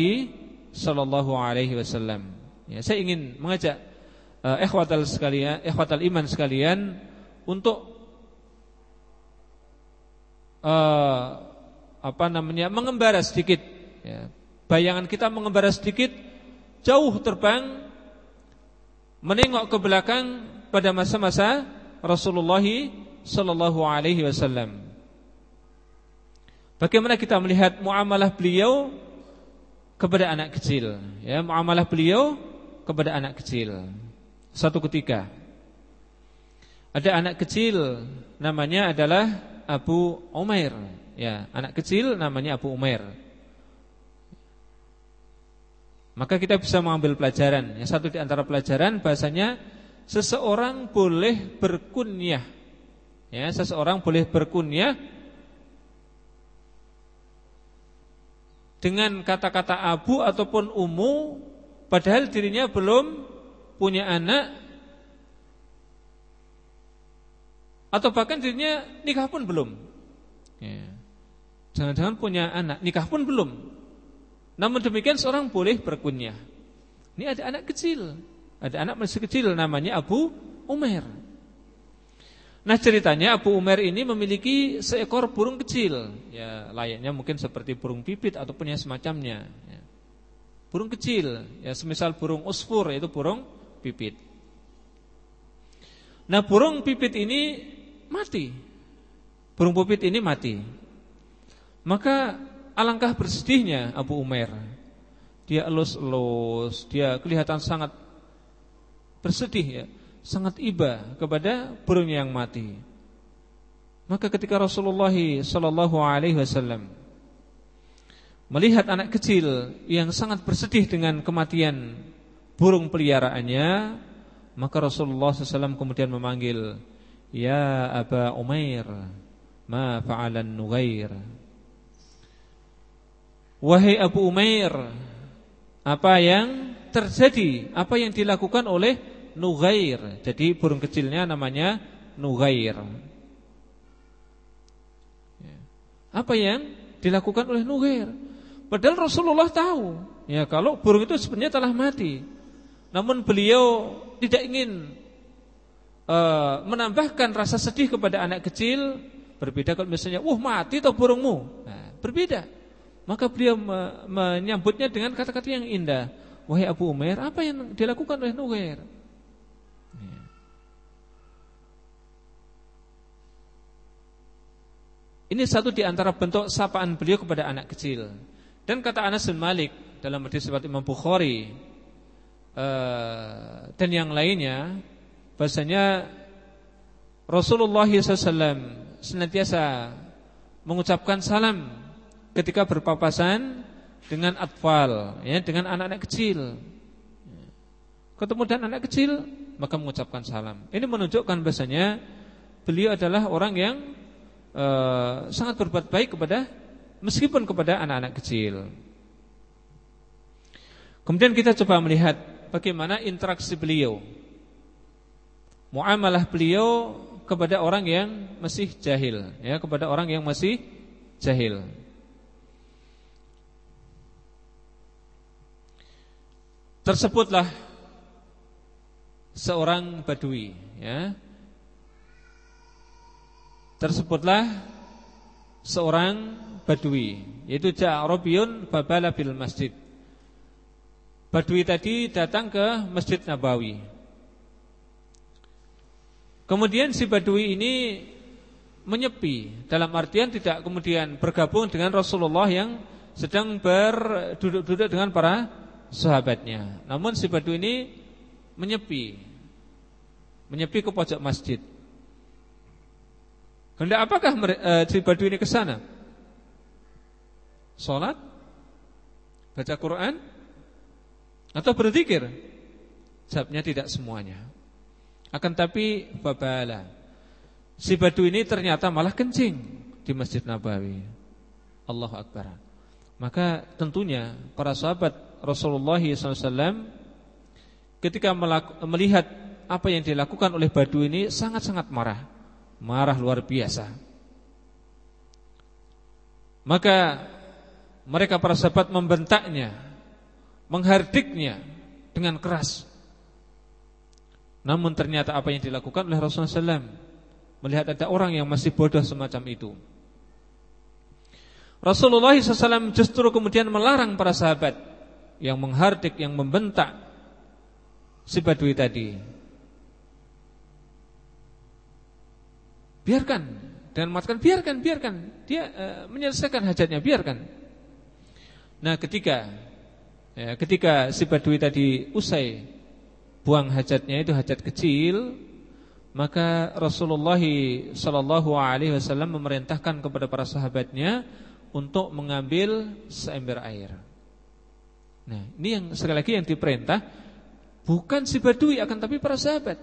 sallallahu alaihi wasallam. Ya, saya ingin mengajak uh, ikhwatal sekalian, ikhwatal iman sekalian untuk uh, apa namanya? mengembara sedikit ya. Bayangan kita mengembara sedikit jauh terbang menengok ke belakang pada masa-masa Rasulullah sallallahu alaihi wasallam. Bagaimana kita melihat muamalah beliau kepada anak kecil, ya, muamalah beliau kepada anak kecil. Satu ketika ada anak kecil namanya adalah Abu Umair. Ya, anak kecil namanya Abu Umair. Maka kita bisa mengambil pelajaran. Yang satu di antara pelajaran bahasanya seseorang boleh berkunyah. Ya, seseorang boleh berkunyah dengan kata-kata abu ataupun umu padahal dirinya belum punya anak atau bahkan dirinya nikah pun belum. Ya. Jangan-jangan punya anak, nikah pun belum. Namun demikian seorang boleh berkunyah. Ini ada anak kecil, ada anak masih kecil namanya Abu Umar. Nah ceritanya Abu Umar ini memiliki seekor burung kecil, ya layaknya mungkin seperti burung pipit ataupun yang semacamnya. Ya. Burung kecil, ya semisal burung usfur yaitu burung pipit. Nah burung pipit ini mati, burung pipit ini mati. Maka Alangkah bersedihnya Abu Umair Dia elus-elus Dia kelihatan sangat bersedih ya Sangat iba kepada burungnya yang mati Maka ketika Rasulullah Wasallam Melihat anak kecil Yang sangat bersedih dengan kematian Burung peliharaannya Maka Rasulullah SAW kemudian memanggil Ya Aba Umair Ma fa'alan nughair Wahai Abu Umair Apa yang terjadi? Apa yang dilakukan oleh Nughair Jadi burung kecilnya namanya Nughair ya. Apa yang dilakukan oleh Nughair Padahal Rasulullah tahu Ya kalau burung itu sebenarnya telah mati Namun beliau tidak ingin uh, Menambahkan rasa sedih kepada anak kecil Berbeda kalau misalnya Wah mati atau burungmu nah, Berbeda maka beliau menyambutnya dengan kata-kata yang indah. Wahai Abu Umair, apa yang dilakukan oleh Nugair? Ya. Ini satu di antara bentuk sapaan beliau kepada anak kecil. Dan kata Anas bin Malik dalam hadis riwayat Imam Bukhari uh, dan yang lainnya, bahasanya Rasulullah SAW senantiasa mengucapkan salam ketika berpapasan dengan atfal, ya, dengan anak-anak kecil. Ketemu dengan anak kecil, maka mengucapkan salam. Ini menunjukkan bahasanya beliau adalah orang yang uh, sangat berbuat baik kepada meskipun kepada anak-anak kecil. Kemudian kita coba melihat bagaimana interaksi beliau. Muamalah beliau kepada orang yang masih jahil, ya, kepada orang yang masih jahil. Tersebutlah seorang badui ya. Tersebutlah seorang badui yaitu Ja'rabiyun babala bil masjid. Badui tadi datang ke Masjid Nabawi. Kemudian si badui ini menyepi dalam artian tidak kemudian bergabung dengan Rasulullah yang sedang berduduk-duduk dengan para sahabatnya. Namun si badu ini menyepi. Menyepi ke pojok masjid. Hendak apakah e, si badu ini ke sana? Salat? Baca Quran? Atau berzikir? Jawabnya tidak semuanya. Akan tapi babala. Si badu ini ternyata malah kencing di Masjid Nabawi. Allahu Akbar. Maka tentunya para sahabat Rasulullah SAW ketika melihat apa yang dilakukan oleh Badu ini sangat-sangat marah, marah luar biasa. Maka mereka para sahabat membentaknya, menghardiknya dengan keras. Namun ternyata apa yang dilakukan oleh Rasulullah SAW melihat ada orang yang masih bodoh semacam itu. Rasulullah SAW justru kemudian melarang para sahabat yang menghardik, yang membentak si badui tadi. Biarkan dan mengatakan biarkan, biarkan dia e, menyelesaikan hajatnya, biarkan. Nah, ketika ya, ketika si badui tadi usai buang hajatnya itu hajat kecil, maka Rasulullah wasallam memerintahkan kepada para sahabatnya untuk mengambil seember air. Nah, ini yang sekali lagi yang diperintah bukan si badui akan tapi para sahabat.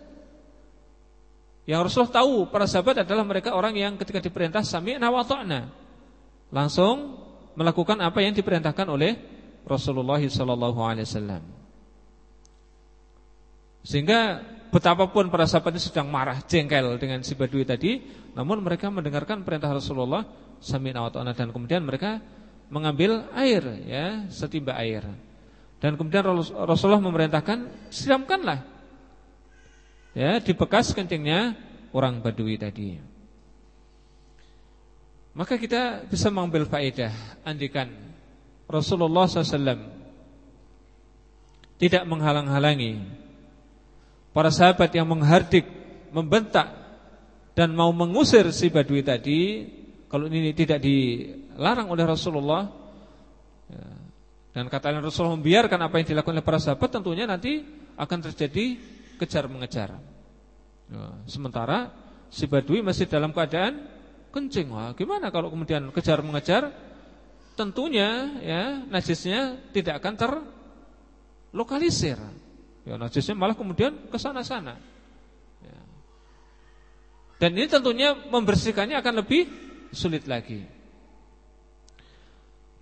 Yang Rasulullah tahu para sahabat adalah mereka orang yang ketika diperintah sami'na wa ta'na langsung melakukan apa yang diperintahkan oleh Rasulullah sallallahu alaihi wasallam. Sehingga betapapun para sahabat ini sedang marah, jengkel dengan si badui tadi, namun mereka mendengarkan perintah Rasulullah sami'na wa ta'na dan kemudian mereka mengambil air ya, setimba air. Dan kemudian Rasulullah memerintahkan siramkanlah ya di bekas kencingnya orang Badui tadi. Maka kita bisa mengambil faedah andikan Rasulullah SAW tidak menghalang-halangi para sahabat yang menghardik, membentak dan mau mengusir si Badui tadi kalau ini tidak dilarang oleh Rasulullah ya, dan kata Rasulullah membiarkan apa yang dilakukan oleh para sahabat tentunya nanti akan terjadi kejar mengejar. Ya, sementara si Badui masih dalam keadaan kencing. Wah, gimana kalau kemudian kejar mengejar? Tentunya ya najisnya tidak akan terlokalisir. Ya, najisnya malah kemudian ke sana-sana. Ya. Dan ini tentunya membersihkannya akan lebih sulit lagi.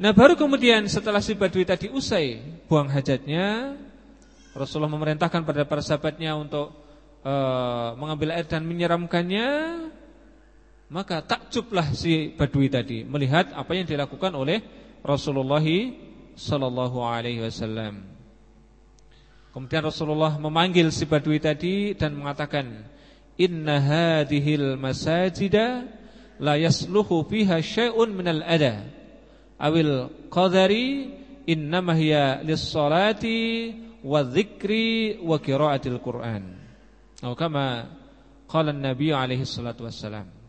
Nah baru kemudian setelah si badui tadi usai buang hajatnya Rasulullah memerintahkan pada para sahabatnya untuk uh, mengambil air dan menyiramkannya Maka takjublah si badui tadi Melihat apa yang dilakukan oleh Rasulullah Sallallahu alaihi wasallam Kemudian Rasulullah memanggil si badui tadi dan mengatakan Inna hadihil masajida La yasluhu fiha syai'un minal ada awil qadari innama hiya lis-salati wa dzikri wa qiraatil Qur'an. Atau kama qala Nabi alaihi salatu wassalam.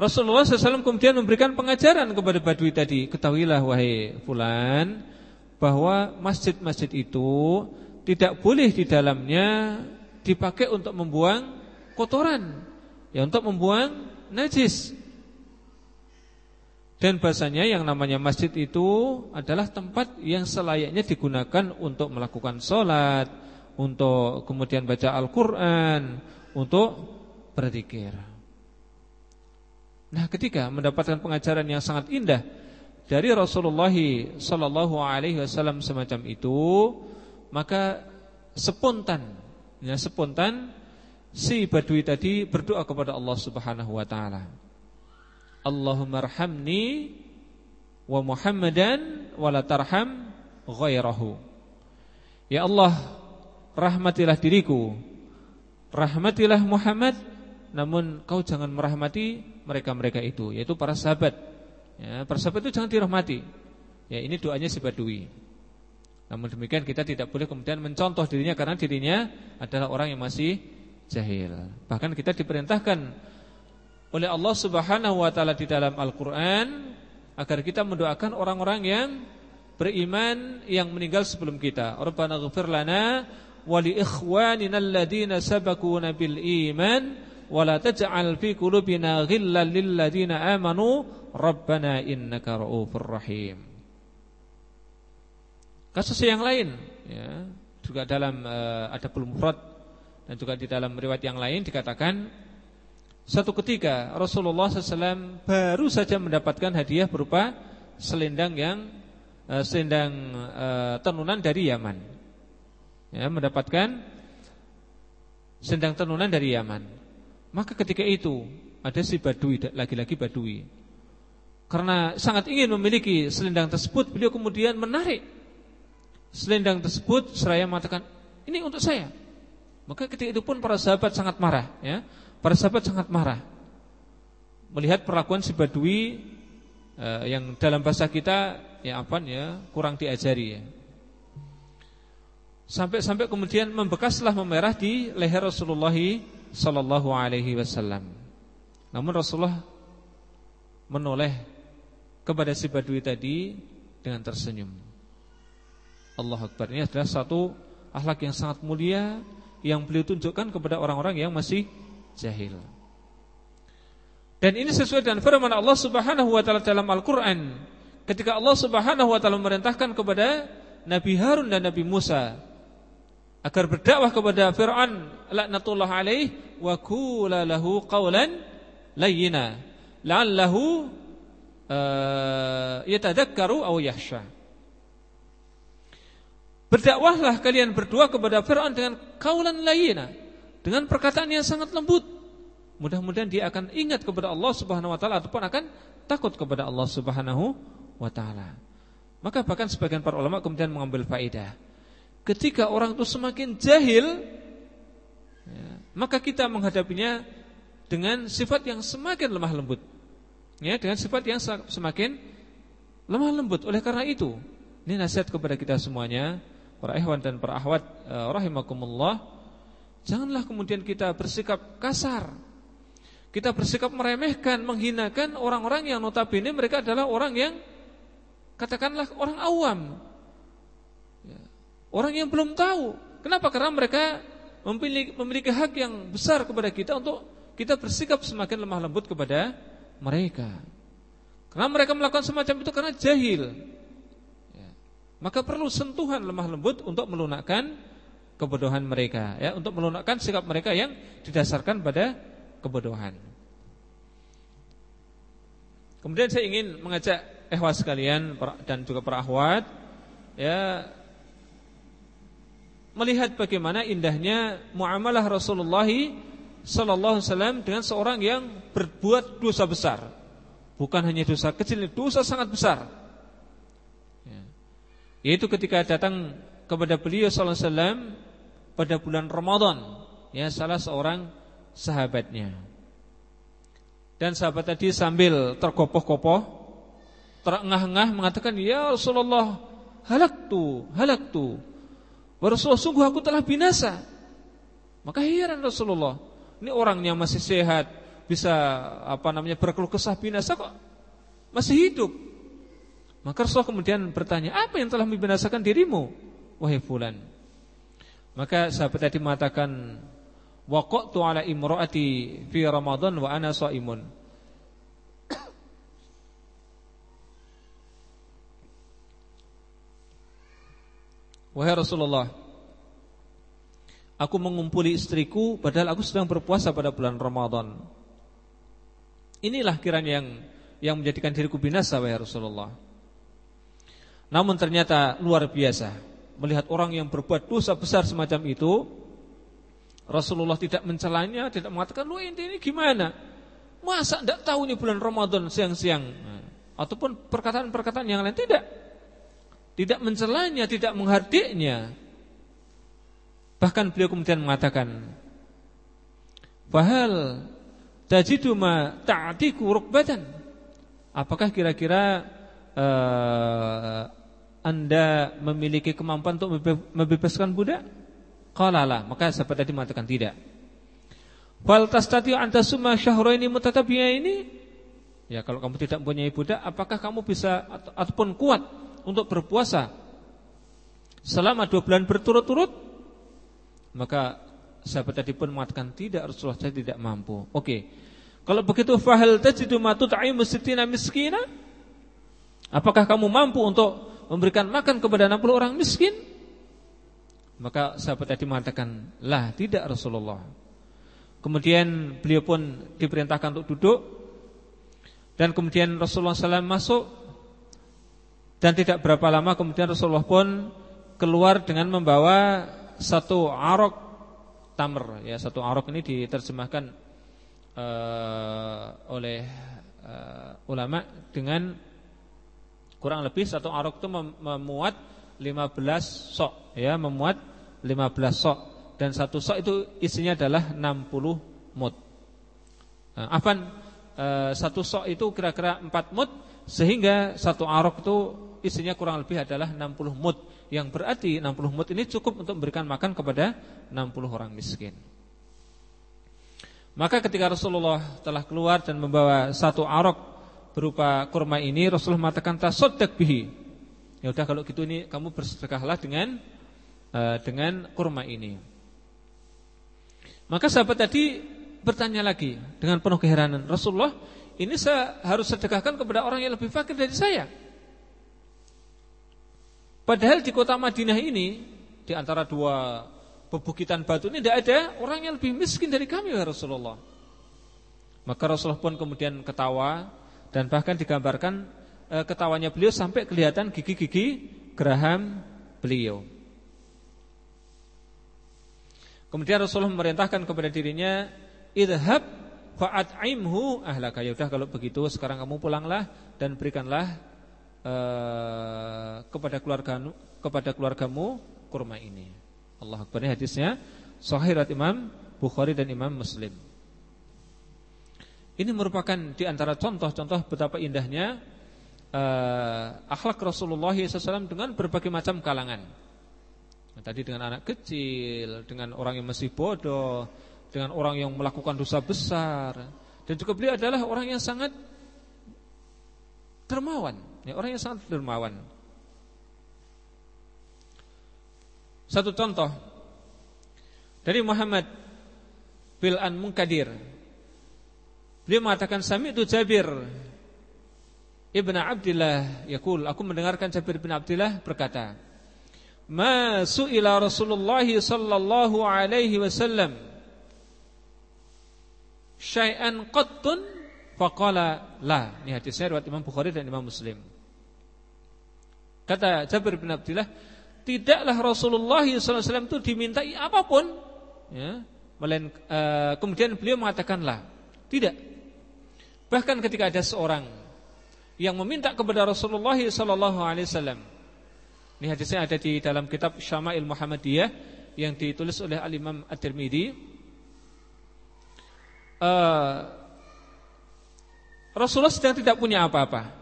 Rasulullah SAW kemudian memberikan pengajaran kepada Badui tadi. Ketahuilah wahai fulan Bahwa masjid-masjid itu Tidak boleh di dalamnya Dipakai untuk membuang kotoran. Ya untuk membuang najis. Dan bahasanya yang namanya masjid itu adalah tempat yang selayaknya digunakan untuk melakukan sholat, untuk kemudian baca Al-Quran, untuk berzikir. Nah, ketika mendapatkan pengajaran yang sangat indah dari Rasulullah Sallallahu Alaihi Wasallam semacam itu, maka spontan, ya spontan si badui tadi berdoa kepada Allah Subhanahu Wa Taala. Allahumma arhamni wa Muhammadan wa tarham ghairahu. Ya Allah, rahmatilah diriku. Rahmatilah Muhammad, namun kau jangan merahmati mereka-mereka itu, yaitu para sahabat. Ya, para sahabat itu jangan dirahmati. Ya, ini doanya si Badui. Namun demikian kita tidak boleh kemudian mencontoh dirinya karena dirinya adalah orang yang masih jahil. Bahkan kita diperintahkan oleh Allah Subhanahu wa taala di dalam Al-Qur'an agar kita mendoakan orang-orang yang beriman yang meninggal sebelum kita. Rabbana ighfir lana wa li ikhwanina alladziina sabaquna bil iman wa taj'al fi qulubina ghillan lil amanu rabbana innaka ra'ufur rahim. Kasus yang lain ya, juga dalam uh, ada mufrad dan juga di dalam riwayat yang lain dikatakan Satu ketika Rasulullah SAW baru saja mendapatkan hadiah berupa selendang yang uh, selendang uh, tenunan dari Yaman. Ya, mendapatkan selendang tenunan dari Yaman. Maka ketika itu ada si Badui, lagi-lagi Badui. Karena sangat ingin memiliki selendang tersebut, beliau kemudian menarik selendang tersebut seraya mengatakan, "Ini untuk saya." Maka ketika itu pun para sahabat sangat marah, ya. Para sahabat sangat marah melihat perlakuan si badui eh, yang dalam bahasa kita ya apa ya kurang diajari ya. Sampai-sampai kemudian membekaslah memerah di leher Rasulullah sallallahu alaihi wasallam. Namun Rasulullah menoleh kepada si badui tadi dengan tersenyum. Allah Akbar. Ini adalah satu akhlak yang sangat mulia yang beliau tunjukkan kepada orang-orang yang masih jahil. Dan ini sesuai dengan firman Allah Subhanahu wa taala dalam Al-Qur'an. Ketika Allah Subhanahu wa taala memerintahkan kepada Nabi Harun dan Nabi Musa agar berdakwah kepada Firaun laknatullah alaih wa qula lahu qawlan layyina la'allahu uh, yatadakkaru aw yahsha. Berdakwahlah kalian berdua kepada Firaun dengan kaulan layyina, dengan perkataan yang sangat lembut. Mudah-mudahan dia akan ingat kepada Allah Subhanahu wa taala ataupun akan takut kepada Allah Subhanahu wa taala. Maka bahkan sebagian para ulama kemudian mengambil faedah. Ketika orang itu semakin jahil, ya, maka kita menghadapinya dengan sifat yang semakin lemah lembut. Ya, dengan sifat yang semakin lemah lembut. Oleh karena itu, ini nasihat kepada kita semuanya, para ikhwan dan para ahwat eh, rahimakumullah, janganlah kemudian kita bersikap kasar. Kita bersikap meremehkan, menghinakan orang-orang yang notabene mereka adalah orang yang katakanlah orang awam. Orang yang belum tahu. Kenapa? Karena mereka memiliki, memiliki hak yang besar kepada kita untuk kita bersikap semakin lemah lembut kepada mereka. Karena mereka melakukan semacam itu karena jahil. Ya. Maka perlu sentuhan lemah lembut untuk melunakkan kebodohan mereka, ya, untuk melunakkan sikap mereka yang didasarkan pada kebodohan. Kemudian saya ingin mengajak ehwas sekalian dan juga para ahwat ya melihat bagaimana indahnya muamalah Rasulullah sallallahu alaihi wasallam dengan seorang yang berbuat dosa besar. Bukan hanya dosa kecil, dosa sangat besar. Ya. Yaitu ketika datang kepada beliau sallallahu alaihi wasallam pada bulan Ramadan, ya salah seorang sahabatnya. Dan sahabat tadi sambil terkopoh-kopoh terengah-engah mengatakan ya Rasulullah halaktu halaktu Rasulullah sungguh aku telah binasa. Maka heran Rasulullah ini orangnya masih sehat bisa apa namanya berkeluh kesah binasa kok masih hidup. Maka Rasulullah kemudian bertanya apa yang telah membinasakan dirimu wahai fulan? Maka sahabat tadi mengatakan waqatu ala imraati fi ramadan wa ana shaimun Wahai Rasulullah Aku mengumpuli istriku Padahal aku sedang berpuasa pada bulan Ramadan. Inilah kiranya yang Yang menjadikan diriku binasa Wahai Rasulullah. Namun ternyata luar biasa Melihat orang yang berbuat dosa besar semacam itu Rasulullah tidak mencelanya Tidak mengatakan Lu ini gimana? Masa tidak tahu ini bulan Ramadan siang-siang? Ataupun perkataan-perkataan yang lain Tidak tidak mencelanya, tidak menghardiknya. Bahkan beliau kemudian mengatakan, "Fahal tajidu ma ta'tiku rukbatan?" Apakah kira-kira uh, Anda memiliki kemampuan untuk membebaskan budak? Qala la, maka sahabat tadi mengatakan tidak. Fal tastati anta summa syahraini ini? Ya, kalau kamu tidak mempunyai budak, apakah kamu bisa ataupun kuat untuk berpuasa selama dua bulan berturut-turut maka sahabat tadi pun mengatakan tidak Rasulullah saya tidak mampu. Oke. Kalau begitu fahal tajidu ma tut'imu sittina miskina? Apakah kamu mampu untuk memberikan makan kepada 60 orang miskin? Maka sahabat tadi mengatakan, "Lah, tidak Rasulullah." Kemudian beliau pun diperintahkan untuk duduk dan kemudian Rasulullah SAW masuk dan tidak berapa lama kemudian Rasulullah pun keluar dengan membawa satu arok tamr ya satu arok ini diterjemahkan uh, oleh uh, ulama dengan kurang lebih satu arok itu mem memuat 15 sok. Ya memuat 15 sok. Dan satu sok itu isinya adalah 60 mut. Nah, afan uh, satu sok itu kira-kira 4 mut sehingga satu arok itu isinya kurang lebih adalah 60 mut Yang berarti 60 mut ini cukup untuk memberikan makan kepada 60 orang miskin Maka ketika Rasulullah telah keluar dan membawa satu arok berupa kurma ini Rasulullah mengatakan tasoddaq bihi Ya udah kalau gitu ini kamu bersedekahlah dengan uh, dengan kurma ini. Maka sahabat tadi bertanya lagi dengan penuh keheranan, Rasulullah, ini saya harus sedekahkan kepada orang yang lebih fakir dari saya. Padahal di kota Madinah ini di antara dua pebukitan batu ini tidak ada orang yang lebih miskin dari kami ya Rasulullah. Maka Rasulullah pun kemudian ketawa dan bahkan digambarkan e, ketawanya beliau sampai kelihatan gigi-gigi geraham beliau. Kemudian Rasulullah memerintahkan kepada dirinya, "Idhab fa'at'imhu ahlaka." Ya udah kalau begitu sekarang kamu pulanglah dan berikanlah uh, kepada keluargamu kepada keluargamu kurma ini. Allah Akbar. Ini hadisnya sahih Imam Bukhari dan Imam Muslim. Ini merupakan di antara contoh-contoh betapa indahnya uh, akhlak Rasulullah SAW dengan berbagai macam kalangan. Nah, tadi dengan anak kecil, dengan orang yang masih bodoh, dengan orang yang melakukan dosa besar, dan juga beliau adalah orang yang sangat dermawan, ya, orang yang sangat dermawan. Satu contoh dari Muhammad bin An Munkadir Beliau mengatakan sami itu Jabir Ibn Abdullah yaqul aku mendengarkan Jabir bin Abdullah berkata Ma su'ila Rasulullah sallallahu alaihi wasallam syai'an qattun faqala la. Ini hadisnya riwayat Imam Bukhari dan Imam Muslim. Kata Jabir bin Abdullah, tidaklah Rasulullah SAW itu dimintai apa pun, ya, melain, uh, kemudian beliau mengatakan lah, tidak. Bahkan ketika ada seorang yang meminta kepada Rasulullah wasallam. Ini hadisnya ada di dalam kitab Syama'il Muhammadiyah yang ditulis oleh Al-Imam At-Tirmidzi. Uh, Rasulullah sedang tidak punya apa-apa.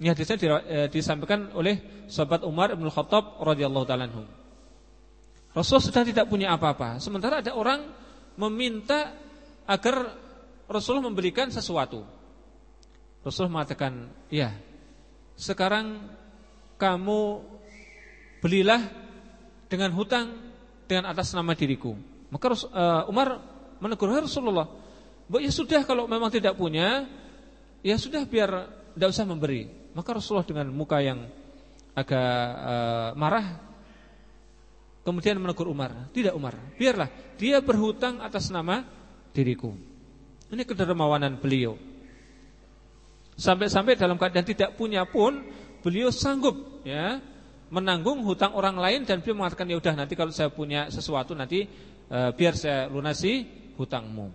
Ini hadisnya eh, disampaikan oleh sahabat Umar bin Khattab radhiyallahu taala Rasulullah sedang tidak punya apa-apa. Sementara ada orang meminta agar Rasulullah memberikan sesuatu. Rasulullah mengatakan, "Ya, sekarang kamu belilah dengan hutang dengan atas nama diriku." Maka uh, Umar menegur Rasulullah, "Bu, ya sudah kalau memang tidak punya, ya sudah biar tidak usah memberi." Maka Rasulullah dengan muka yang agak uh, marah kemudian menegur Umar, "Tidak Umar, biarlah dia berhutang atas nama diriku." Ini kedermawanan beliau. Sampai-sampai dalam keadaan tidak punya pun beliau sanggup ya menanggung hutang orang lain dan beliau mengatakan ya udah nanti kalau saya punya sesuatu nanti e, biar saya lunasi hutangmu.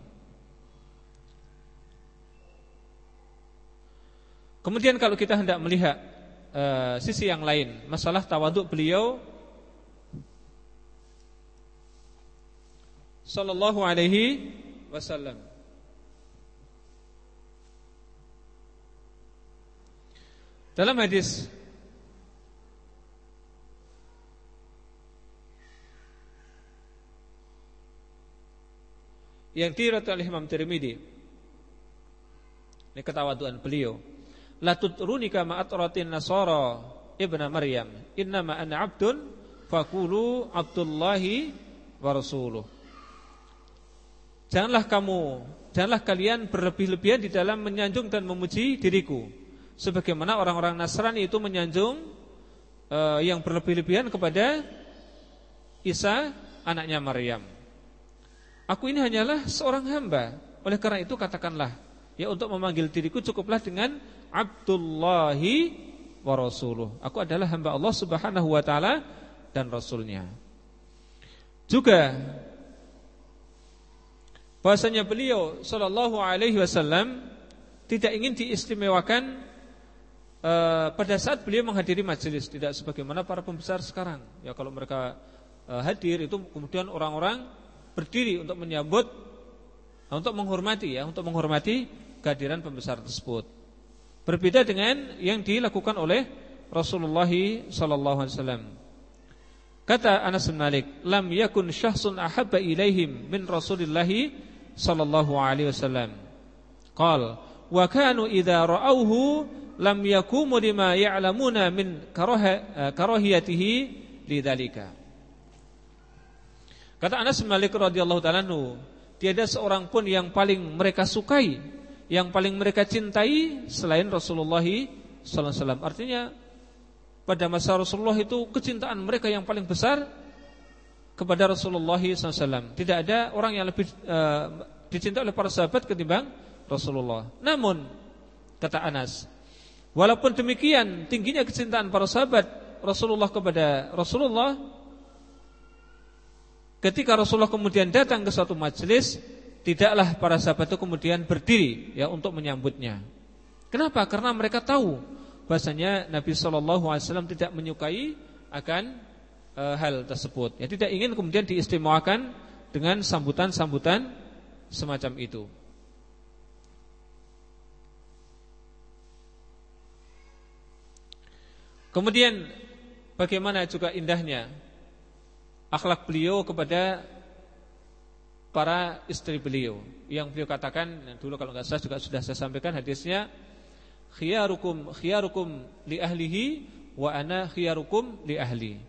Kemudian kalau kita hendak melihat e, sisi yang lain, masalah tawaduk beliau sallallahu alaihi wasallam. Dalam hadis yang diriwayatkan oleh Imam Tirmidzi ini ketawaduan beliau la tutrunika ma atratin nasara ibna maryam innama ana abdun fakulu abdullahi wa rasuluh janganlah kamu janganlah kalian berlebih-lebihan di dalam menyanjung dan memuji diriku sebagaimana orang-orang Nasrani itu menyanjung uh, yang berlebih-lebihan kepada Isa anaknya Maryam. Aku ini hanyalah seorang hamba. Oleh karena itu katakanlah, ya untuk memanggil diriku cukuplah dengan Abdullahi wa Rasuluh. Aku adalah hamba Allah Subhanahu wa taala dan rasulnya. Juga bahasanya beliau sallallahu alaihi wasallam tidak ingin diistimewakan uh, pada saat beliau menghadiri majelis tidak sebagaimana para pembesar sekarang. Ya kalau mereka uh, hadir itu kemudian orang-orang berdiri untuk menyambut untuk menghormati ya, untuk menghormati kehadiran pembesar tersebut. Berbeda dengan yang dilakukan oleh Rasulullah sallallahu alaihi wasallam. Kata Anas bin Malik, "Lam yakun syahsun ahabba ilaihim min Rasulillah sallallahu alaihi wasallam." Qal, "Wa kanu idza ra'awhu lam yakumu lima ya'lamuna min eh, karahiyatihi lidzalika. Kata Anas bin Malik radhiyallahu taala tiada seorang pun yang paling mereka sukai, yang paling mereka cintai selain Rasulullah sallallahu alaihi wasallam. Artinya pada masa Rasulullah itu kecintaan mereka yang paling besar kepada Rasulullah SAW. Tidak ada orang yang lebih uh, dicintai oleh para sahabat ketimbang Rasulullah. Namun kata Anas, walaupun demikian tingginya kecintaan para sahabat Rasulullah kepada Rasulullah, Ketika Rasulullah kemudian datang ke suatu majelis, tidaklah para sahabat itu kemudian berdiri ya untuk menyambutnya. Kenapa? Karena mereka tahu bahasanya Nabi Shallallahu Alaihi Wasallam tidak menyukai akan e, hal tersebut. Ya tidak ingin kemudian diistimewakan dengan sambutan-sambutan semacam itu. Kemudian bagaimana juga indahnya akhlak beliau kepada para istri beliau. Yang beliau katakan dulu kalau nggak salah juga sudah saya sampaikan hadisnya khiyarukum khiyarukum li ahlihi wa ana khiyarukum li ahli.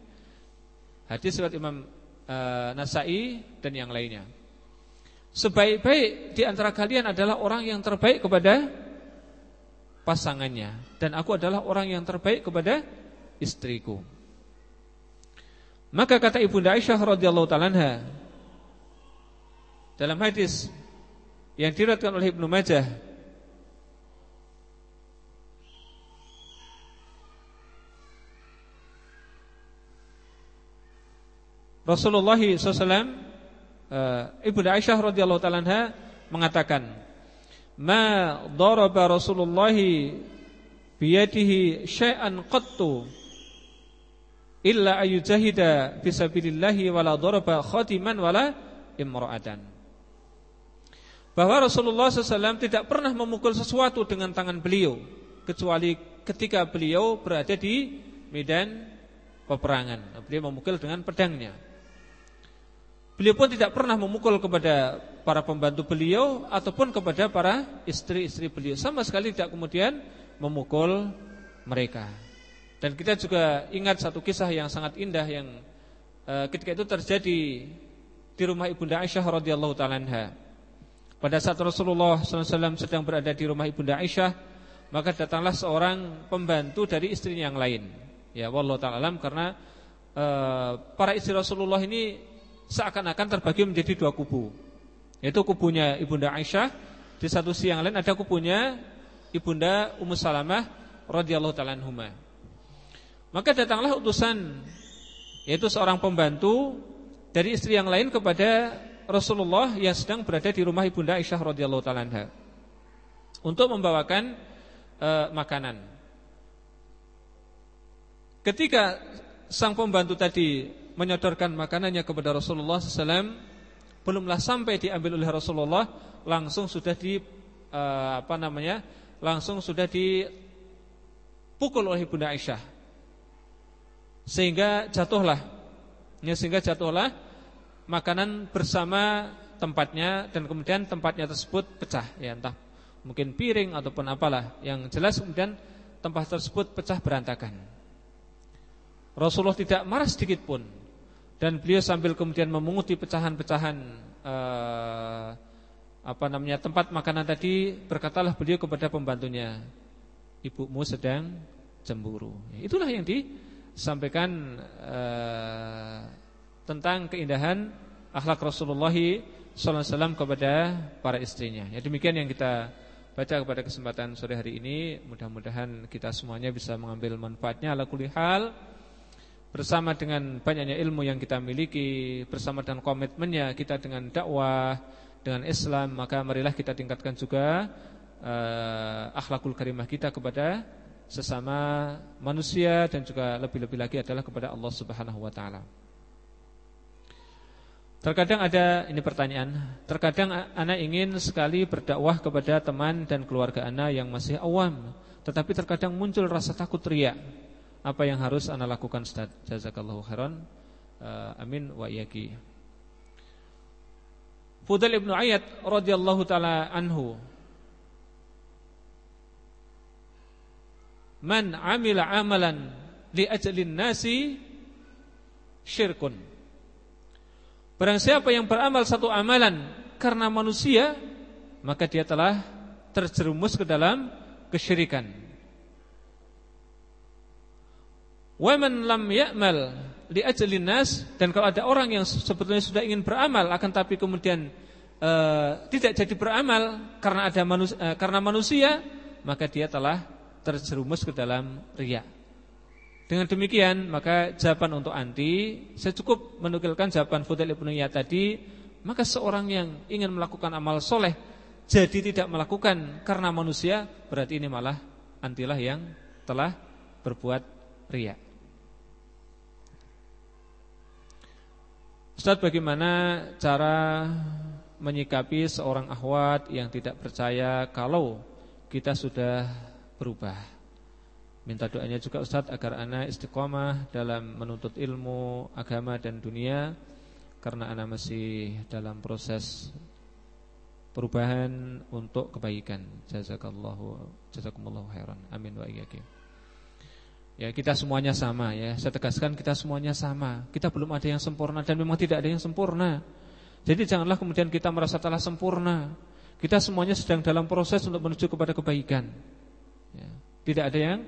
Hadis riwayat Imam uh, Nasai dan yang lainnya. Sebaik-baik di antara kalian adalah orang yang terbaik kepada pasangannya dan aku adalah orang yang terbaik kepada istriku. Maka kata Ibunda Aisyah radhiyallahu taala dalam hadis yang diriwayatkan oleh Ibnu Majah Rasulullah SAW eh, Ibunda Aisyah radhiyallahu taala mengatakan ma daraba Rasulullah biyadihi syai'an qattu illa ayujahida fisabilillahi wala daraba khatiman wala imra'atan. Bahwa Rasulullah SAW tidak pernah memukul sesuatu dengan tangan beliau kecuali ketika beliau berada di medan peperangan. Beliau memukul dengan pedangnya. Beliau pun tidak pernah memukul kepada para pembantu beliau ataupun kepada para istri-istri beliau. Sama sekali tidak kemudian memukul mereka. Dan kita juga ingat satu kisah yang sangat indah yang uh, ketika itu terjadi di rumah Ibunda Aisyah radhiyallahu taala Pada saat Rasulullah SAW sedang berada di rumah Ibunda Aisyah, maka datanglah seorang pembantu dari istrinya yang lain. Ya, wallahu taala karena uh, para istri Rasulullah ini seakan-akan terbagi menjadi dua kubu. Yaitu kubunya Ibunda Aisyah, di satu sisi yang lain ada kubunya Ibunda Ummu Salamah radhiyallahu taala anhumah. Maka datanglah utusan yaitu seorang pembantu dari istri yang lain kepada Rasulullah yang sedang berada di rumah Ibunda Aisyah radhiyallahu taala untuk membawakan e, makanan. Ketika sang pembantu tadi menyodorkan makanannya kepada Rasulullah SAW, belumlah sampai diambil oleh Rasulullah, langsung sudah di e, apa namanya, langsung sudah dipukul oleh Ibunda Aisyah sehingga jatuhlah ya sehingga jatuhlah makanan bersama tempatnya dan kemudian tempatnya tersebut pecah. Ya entah mungkin piring ataupun apalah. Yang jelas kemudian tempat tersebut pecah berantakan. Rasulullah tidak marah sedikit pun. Dan beliau sambil kemudian memunguti pecahan-pecahan eh, apa namanya tempat makanan tadi berkatalah beliau kepada pembantunya ibumu sedang cemburu. Itulah yang di sampaikan uh, tentang keindahan akhlak Rasulullah SAW kepada para istrinya. Ya demikian yang kita baca kepada kesempatan sore hari ini. Mudah-mudahan kita semuanya bisa mengambil manfaatnya ala kulli hal. Bersama dengan banyaknya ilmu yang kita miliki, bersama dengan komitmennya kita dengan dakwah, dengan Islam, maka marilah kita tingkatkan juga uh, akhlakul karimah kita kepada sesama manusia dan juga lebih-lebih lagi adalah kepada Allah Subhanahu wa taala. Terkadang ada ini pertanyaan, terkadang anak ingin sekali berdakwah kepada teman dan keluarga anak yang masih awam, tetapi terkadang muncul rasa takut riak. Apa yang harus anak lakukan? Jazakallahu khairan. Uh, amin wa iyaki. Fudail Ibnu Ayyad radhiyallahu taala anhu man amila amalan li ajalin nasi syirkun Barang siapa yang beramal satu amalan karena manusia, maka dia telah terjerumus ke dalam kesyirikan. Wa man lam ya'mal li ajlin nas dan kalau ada orang yang sebetulnya sudah ingin beramal akan tapi kemudian uh, tidak jadi beramal karena ada manusia, uh, karena manusia, maka dia telah terjerumus ke dalam riya. Dengan demikian maka jawaban untuk anti Saya cukup menukilkan jawaban Fudail Ibn Iyad tadi Maka seorang yang ingin melakukan amal soleh Jadi tidak melakukan karena manusia Berarti ini malah antilah yang telah berbuat ria Ustaz bagaimana cara menyikapi seorang ahwat yang tidak percaya Kalau kita sudah berubah Minta doanya juga Ustadz agar anak istiqomah dalam menuntut ilmu, agama dan dunia Karena anak masih dalam proses perubahan untuk kebaikan. Jazakallahu jazakumullahu khairan. Amin wa iyyakum Ya kita semuanya sama ya. Saya tegaskan kita semuanya sama. Kita belum ada yang sempurna dan memang tidak ada yang sempurna. Jadi janganlah kemudian kita merasa telah sempurna. Kita semuanya sedang dalam proses untuk menuju kepada kebaikan. Ya. Tidak ada yang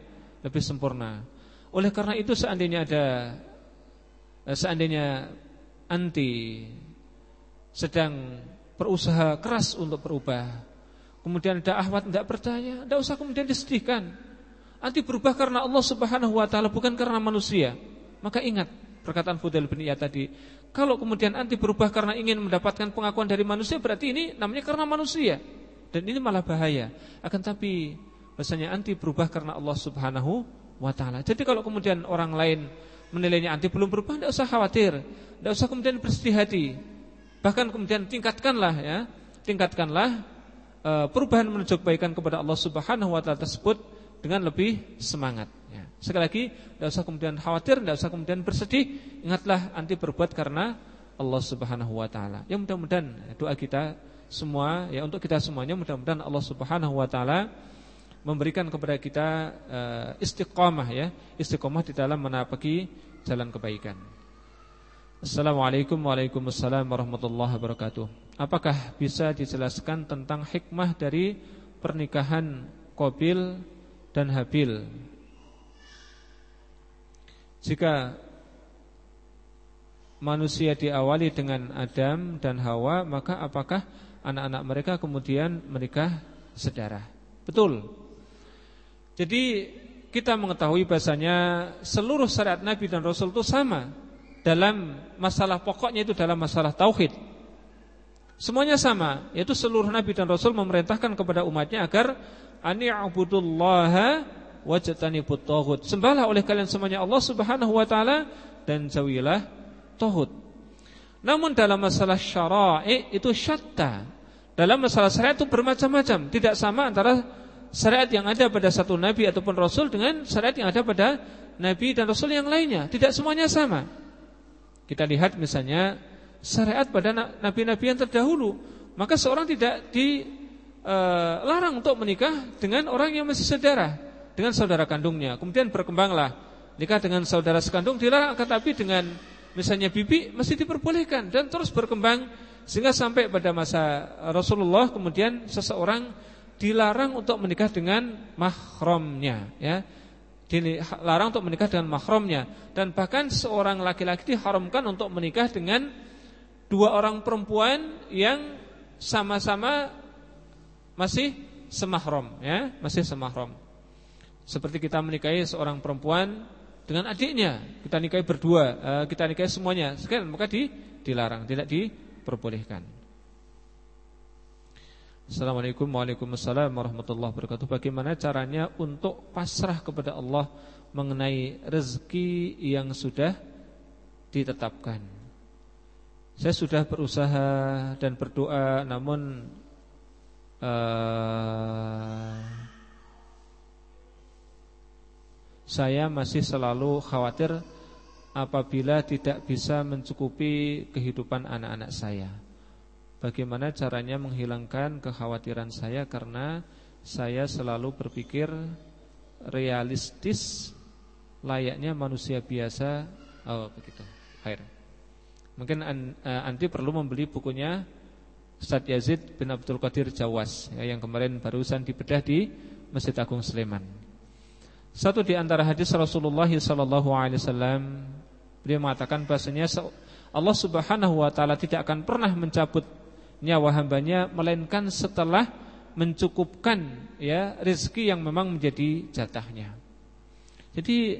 lebih sempurna. Oleh karena itu seandainya ada eh, seandainya anti sedang berusaha keras untuk berubah, kemudian ada ahwat tidak percaya, tidak usah kemudian disedihkan. Anti berubah karena Allah Subhanahu wa taala bukan karena manusia. Maka ingat perkataan Fudail bin Iyad tadi, kalau kemudian anti berubah karena ingin mendapatkan pengakuan dari manusia berarti ini namanya karena manusia. Dan ini malah bahaya. Akan tapi Bahasanya anti berubah karena Allah Subhanahu wa taala. Jadi kalau kemudian orang lain menilainya anti belum berubah, tidak usah khawatir, tidak usah kemudian bersedih hati. Bahkan kemudian tingkatkanlah ya, tingkatkanlah e, perubahan menuju kebaikan kepada Allah Subhanahu wa taala tersebut dengan lebih semangat ya. Sekali lagi, tidak usah kemudian khawatir, tidak usah kemudian bersedih, ingatlah anti berbuat karena Allah Subhanahu wa taala. Ya mudah-mudahan doa kita semua ya untuk kita semuanya mudah-mudahan Allah Subhanahu wa taala memberikan kepada kita uh, istiqomah ya, istiqomah di dalam menapaki jalan kebaikan. Assalamualaikum Waalaikumsalam warahmatullahi wabarakatuh. Apakah bisa dijelaskan tentang hikmah dari pernikahan Qabil dan Habil? Jika manusia diawali dengan Adam dan Hawa, maka apakah anak-anak mereka kemudian menikah sedarah? Betul. Jadi kita mengetahui bahasanya seluruh syariat Nabi dan Rasul itu sama dalam masalah pokoknya itu dalam masalah tauhid. Semuanya sama, yaitu seluruh Nabi dan Rasul memerintahkan kepada umatnya agar ani'budullaha wajtanibut tauhid. Sembahlah oleh kalian semuanya Allah Subhanahu wa taala dan jauhilah tauhid. Namun dalam masalah syara'i itu syatta. Dalam masalah syariat itu bermacam-macam, tidak sama antara syariat yang ada pada satu nabi ataupun rasul dengan syariat yang ada pada nabi dan rasul yang lainnya. Tidak semuanya sama. Kita lihat misalnya syariat pada nabi-nabi yang terdahulu, maka seorang tidak dilarang e, untuk menikah dengan orang yang masih saudara, dengan saudara kandungnya. Kemudian berkembanglah nikah dengan saudara sekandung dilarang, tetapi dengan misalnya bibi masih diperbolehkan dan terus berkembang sehingga sampai pada masa Rasulullah kemudian seseorang dilarang untuk menikah dengan mahramnya ya. Dilarang untuk menikah dengan mahramnya. Dan bahkan seorang laki-laki diharamkan untuk menikah dengan dua orang perempuan yang sama-sama masih semahram ya masih semahram. Seperti kita menikahi seorang perempuan dengan adiknya. Kita nikahi berdua eh, kita nikahi semuanya. Sekalian maka di, dilarang tidak diperbolehkan Assalamualaikum Waalaikumsalam warahmatullahi wabarakatuh. Bagaimana caranya untuk pasrah kepada Allah Mengenai rezeki yang sudah ditetapkan? Saya sudah berusaha dan berdoa Namun uh, Saya masih selalu khawatir Apabila tidak bisa mencukupi kehidupan anak-anak saya Bagaimana caranya menghilangkan kekhawatiran saya karena saya selalu berpikir realistis layaknya manusia biasa. Oh, begitu. Khair. Mungkin Anti perlu membeli bukunya Ustaz Yazid bin Abdul Qadir Jawas ya, yang kemarin barusan dibedah di Masjid Agung Sleman. Satu di antara hadis Rasulullah alaihi wasallam beliau mengatakan bahasanya Allah Subhanahu wa taala tidak akan pernah mencabut nyawa hambanya melainkan setelah mencukupkan ya rezeki yang memang menjadi jatahnya. Jadi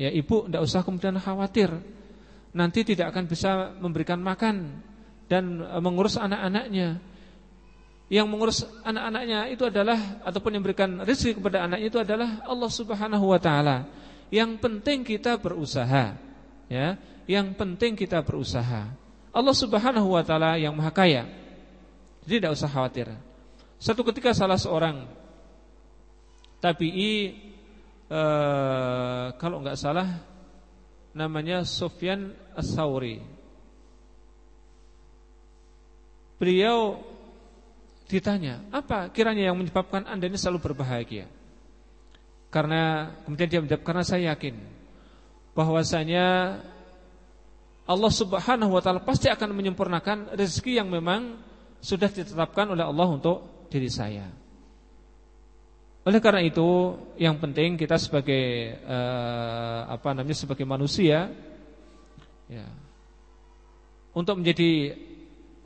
ya ibu tidak usah kemudian khawatir nanti tidak akan bisa memberikan makan dan e, mengurus anak-anaknya. Yang mengurus anak-anaknya itu adalah ataupun yang memberikan rezeki kepada anaknya itu adalah Allah Subhanahu wa taala. Yang penting kita berusaha, ya. Yang penting kita berusaha. Allah Subhanahu wa taala yang Maha Kaya. Jadi tidak usah khawatir. Satu ketika salah seorang tabi'i eh, kalau enggak salah namanya Sufyan As-Sauri. Beliau ditanya, apa kiranya yang menyebabkan Anda ini selalu berbahagia? Karena kemudian dia menjawab, karena saya yakin bahwasanya Allah Subhanahu wa taala pasti akan menyempurnakan rezeki yang memang sudah ditetapkan oleh Allah untuk diri saya. Oleh karena itu, yang penting kita sebagai uh, apa namanya sebagai manusia, ya, untuk menjadi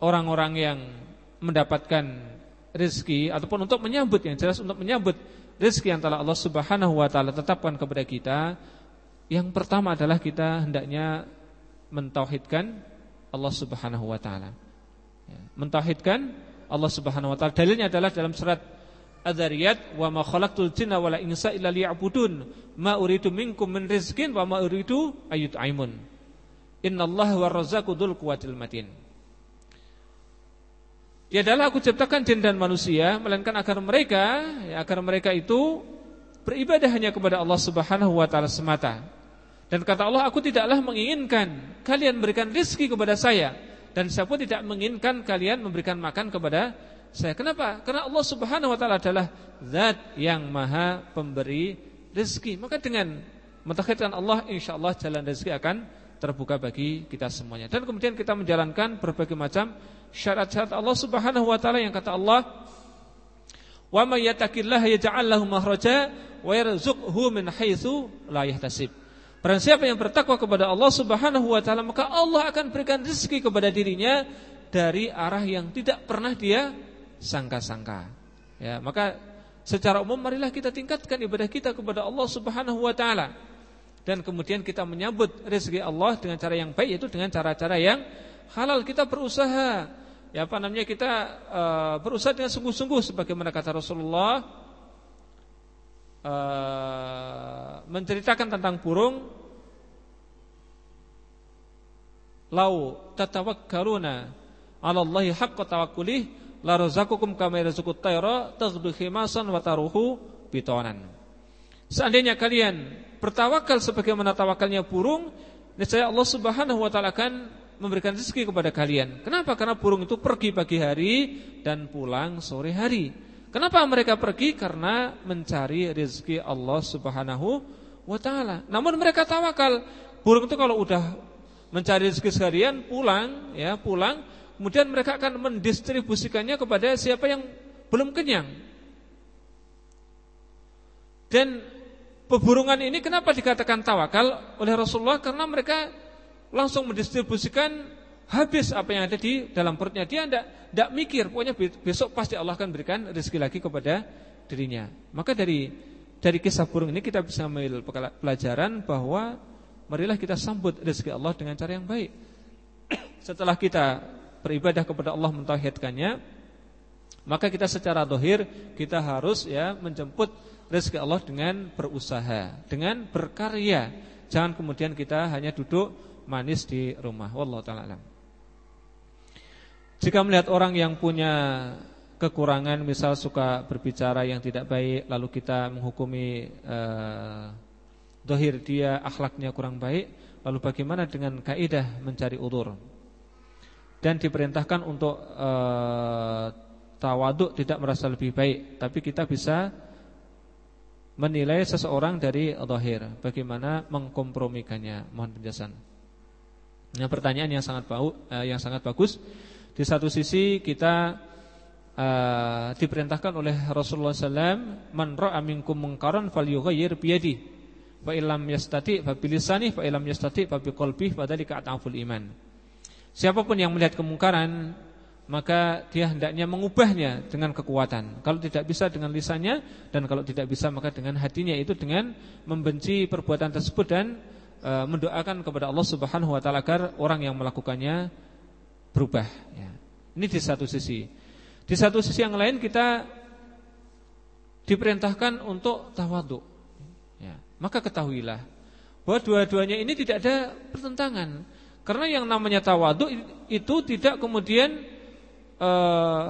orang-orang yang mendapatkan rezeki ataupun untuk menyambut yang jelas untuk menyambut rezeki yang telah Allah Subhanahu wa taala tetapkan kepada kita, yang pertama adalah kita hendaknya mentauhidkan Allah Subhanahu wa taala. Ya, mentauhidkan Allah Subhanahu wa taala. Dalilnya adalah dalam surat Adz-Dzariyat wa ma khalaqtul jinna wal insa illa liya'budun ma uridu minkum min rizqin wa ma uridu ayut'imun. Innallaha warrazzaqu quwwatil matin. Ya adalah aku ciptakan jin dan manusia melainkan agar mereka ya, agar mereka itu beribadah hanya kepada Allah Subhanahu wa taala semata. Dan kata Allah, aku tidaklah menginginkan kalian berikan rizki kepada saya dan saya pun tidak menginginkan kalian memberikan makan kepada saya. Kenapa? Karena Allah Subhanahu wa taala adalah zat yang maha pemberi rezeki. Maka dengan mentauhidkan Allah insyaallah jalan rezeki akan terbuka bagi kita semuanya. Dan kemudian kita menjalankan berbagai macam syarat-syarat Allah Subhanahu wa taala yang kata Allah Wa may yattaqillaha yaj'al lahu makhraja wa yarzuqhu min haitsu la yahtasib. Barang siapa yang bertakwa kepada Allah Subhanahu wa taala, maka Allah akan berikan rezeki kepada dirinya dari arah yang tidak pernah dia sangka-sangka. Ya, maka secara umum marilah kita tingkatkan ibadah kita kepada Allah Subhanahu wa taala. Dan kemudian kita menyambut rezeki Allah dengan cara yang baik yaitu dengan cara-cara yang halal. Kita berusaha ya apa namanya kita uh, berusaha dengan sungguh-sungguh sebagaimana kata Rasulullah uh, menceritakan tentang burung lau tatawakkaluna 'ala Allahi haqqa tawakkulih la razaqakum kama yarzuqut tayra taghdu khimasan wa taruhu bitonan. Seandainya kalian bertawakal sebagaimana tawakalnya burung, niscaya Allah Subhanahu wa taala akan memberikan rezeki kepada kalian. Kenapa? Karena burung itu pergi pagi hari dan pulang sore hari. Kenapa mereka pergi? Karena mencari rezeki Allah Subhanahu wa taala. Namun mereka tawakal. Burung itu kalau udah mencari rezeki sekalian pulang ya, pulang, kemudian mereka akan mendistribusikannya kepada siapa yang belum kenyang. Dan peburungan ini kenapa dikatakan tawakal oleh Rasulullah? Karena mereka langsung mendistribusikan habis apa yang ada di dalam perutnya. Dia tidak tidak mikir, pokoknya besok pasti Allah akan berikan rezeki lagi kepada dirinya. Maka dari dari kisah burung ini kita bisa mengambil pelajaran bahwa marilah kita sambut rezeki Allah dengan cara yang baik. *clears throat* Setelah kita beribadah kepada Allah mentauhidkannya, maka kita secara dohir kita harus ya menjemput rezeki Allah dengan berusaha, dengan berkarya. Jangan kemudian kita hanya duduk manis di rumah. Wallahu taala. Jika melihat orang yang punya kekurangan, misal suka berbicara yang tidak baik, lalu kita menghukumi uh, dohir dia, akhlaknya kurang baik, lalu bagaimana dengan kaidah mencari udur? Dan diperintahkan untuk uh, tawaduk tidak merasa lebih baik, tapi kita bisa menilai seseorang dari dohir, bagaimana mengkompromikannya. Mohon penjelasan. Nah, pertanyaan yang sangat bau, uh, yang sangat bagus. Di satu sisi kita uh, diperintahkan oleh Rasulullah SAW, "Man ra'a minkum munkaran falyughayyir biyadi." Fa illam yastati fa bilisani fa illam yastati fa biqalbi fa dzalika ataful iman. Siapa pun yang melihat kemungkaran maka dia hendaknya mengubahnya dengan kekuatan. Kalau tidak bisa dengan lisannya dan kalau tidak bisa maka dengan hatinya itu dengan membenci perbuatan tersebut dan e, mendoakan kepada Allah Subhanahu wa taala agar orang yang melakukannya berubah ya. Ini di satu sisi. Di satu sisi yang lain kita diperintahkan untuk tawadhu. Ya. Maka ketahuilah bahwa dua-duanya ini tidak ada pertentangan. Karena yang namanya tawadhu itu tidak kemudian e,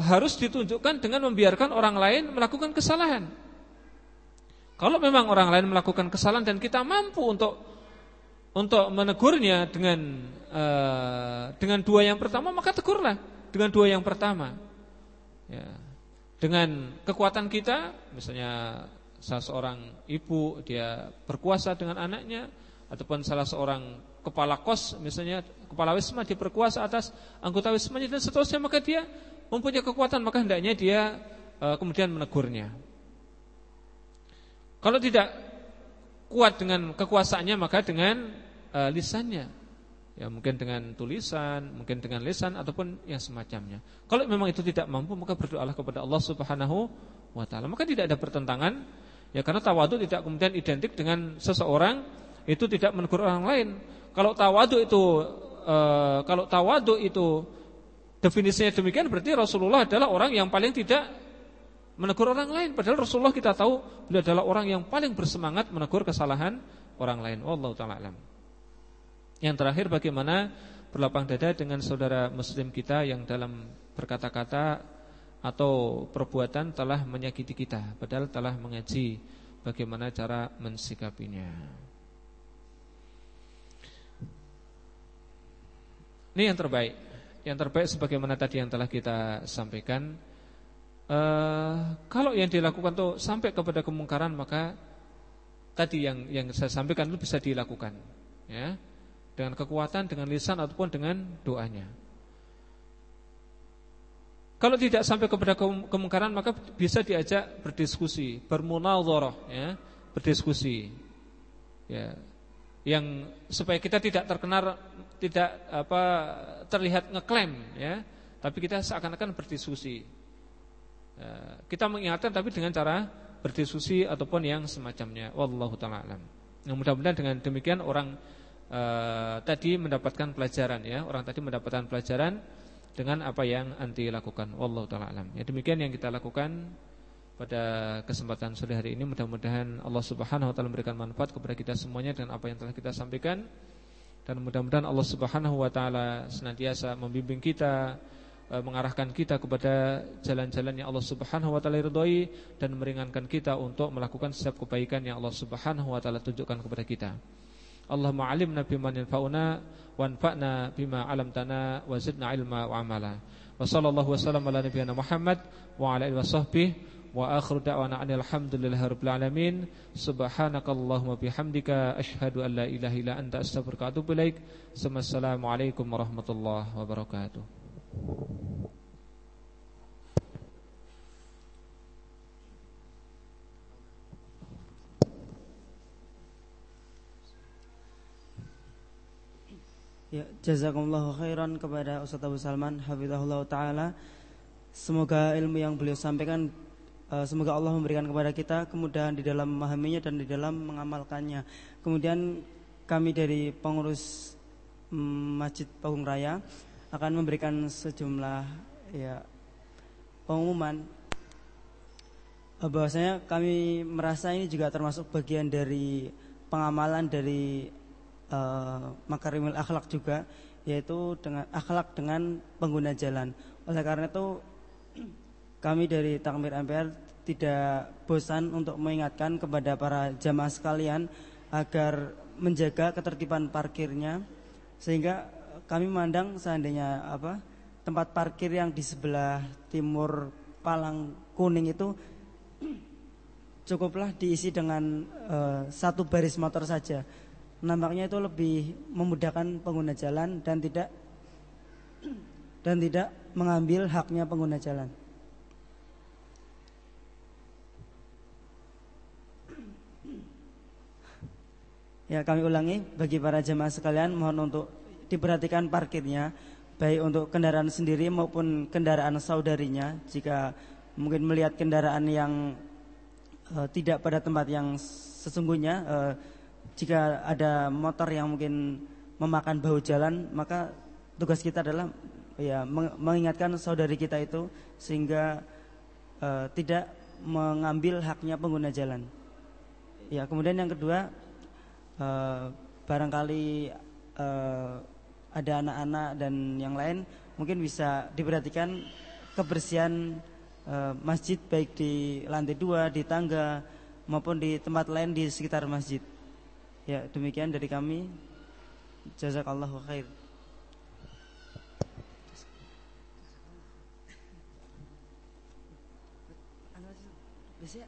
harus ditunjukkan dengan membiarkan orang lain melakukan kesalahan. Kalau memang orang lain melakukan kesalahan dan kita mampu untuk untuk menegurnya dengan uh, dengan dua yang pertama maka tegurlah dengan dua yang pertama ya. dengan kekuatan kita misalnya salah seorang ibu dia berkuasa dengan anaknya ataupun salah seorang kepala kos misalnya kepala wisma dia berkuasa atas anggota wismanya dan seterusnya maka dia mempunyai kekuatan maka hendaknya dia uh, kemudian menegurnya kalau tidak kuat dengan kekuasaannya maka dengan uh, lisannya. Ya, mungkin dengan tulisan, mungkin dengan lisan ataupun yang semacamnya. Kalau memang itu tidak mampu maka berdoalah kepada Allah Subhanahu wa taala. Maka tidak ada pertentangan ya karena tawadu tidak kemudian identik dengan seseorang itu tidak menegur orang lain. Kalau tawadu itu e, kalau tawadu itu definisinya demikian berarti Rasulullah adalah orang yang paling tidak menegur orang lain padahal Rasulullah kita tahu beliau adalah orang yang paling bersemangat menegur kesalahan orang lain wallahu taala alam yang terakhir bagaimana berlapang dada dengan saudara muslim kita yang dalam berkata-kata atau perbuatan telah menyakiti kita padahal telah mengaji bagaimana cara mensikapinya. Ini yang terbaik. Yang terbaik sebagaimana tadi yang telah kita sampaikan. Uh, kalau yang dilakukan tuh sampai kepada kemungkaran maka tadi yang yang saya sampaikan itu bisa dilakukan ya dengan kekuatan dengan lisan ataupun dengan doanya kalau tidak sampai kepada kemungkaran maka bisa diajak berdiskusi bermunadharah ya berdiskusi ya yang supaya kita tidak terkena tidak apa terlihat ngeklaim ya tapi kita seakan-akan berdiskusi Eh, kita mengingatkan tapi dengan cara berdiskusi ataupun yang semacamnya. Wallahu taala alam. Mudah-mudahan dengan demikian orang uh, tadi mendapatkan pelajaran ya. Orang tadi mendapatkan pelajaran dengan apa yang anti lakukan. Wallahu taala alam. Ya demikian yang kita lakukan pada kesempatan sore hari ini mudah-mudahan Allah Subhanahu wa taala memberikan manfaat kepada kita semuanya dengan apa yang telah kita sampaikan dan mudah-mudahan Allah Subhanahu wa taala senantiasa membimbing kita E, mengarahkan kita kepada jalan-jalan yang Allah Subhanahu wa taala ridhoi dan meringankan kita untuk melakukan setiap kebaikan yang Allah Subhanahu wa taala tunjukkan kepada kita. Allahumma alimna bima yanfa'una wanfa'na bima 'allamtana wa zidna ilma wa amala. Wa sallallahu wasallam ala nabiyyina Muhammad wa ala alihi washabbihi wa akhiru da'wana alhamdulillahi rabbil alamin. Subhanakallahumma bihamdika asyhadu an la ilaha illa anta astaghfiruka wa atubu ilaik. Assalamualaikum warahmatullahi wabarakatuh. Ya, jazakumullah khairan kepada Ustaz Abu Salman hafizahullah taala. Semoga ilmu yang beliau sampaikan uh, semoga Allah memberikan kepada kita kemudahan di dalam memahaminya dan di dalam mengamalkannya. Kemudian kami dari pengurus um, Masjid Pagung Raya akan memberikan sejumlah ya pengumuman eh, bahwasanya kami merasa ini juga termasuk bagian dari pengamalan dari uh, makarimul akhlak juga yaitu dengan akhlak dengan pengguna jalan. Oleh karena itu *clears throat* kami dari Takmir MPR tidak bosan untuk mengingatkan kepada para jamaah sekalian agar menjaga ketertiban parkirnya sehingga kami memandang seandainya apa tempat parkir yang di sebelah timur Palang Kuning itu *clears throat* cukuplah diisi dengan uh, satu baris motor saja nampaknya itu lebih memudahkan pengguna jalan dan tidak dan tidak mengambil haknya pengguna jalan. Ya kami ulangi bagi para jemaah sekalian mohon untuk diperhatikan parkirnya baik untuk kendaraan sendiri maupun kendaraan saudarinya jika mungkin melihat kendaraan yang uh, tidak pada tempat yang sesungguhnya uh, jika ada motor yang mungkin memakan bahu jalan maka tugas kita adalah ya mengingatkan saudari kita itu sehingga uh, tidak mengambil haknya pengguna jalan. Ya, kemudian yang kedua uh, barangkali uh, ada anak-anak dan yang lain mungkin bisa diperhatikan kebersihan uh, masjid baik di lantai dua di tangga maupun di tempat lain di sekitar masjid ya demikian dari kami. Jazakallahu khair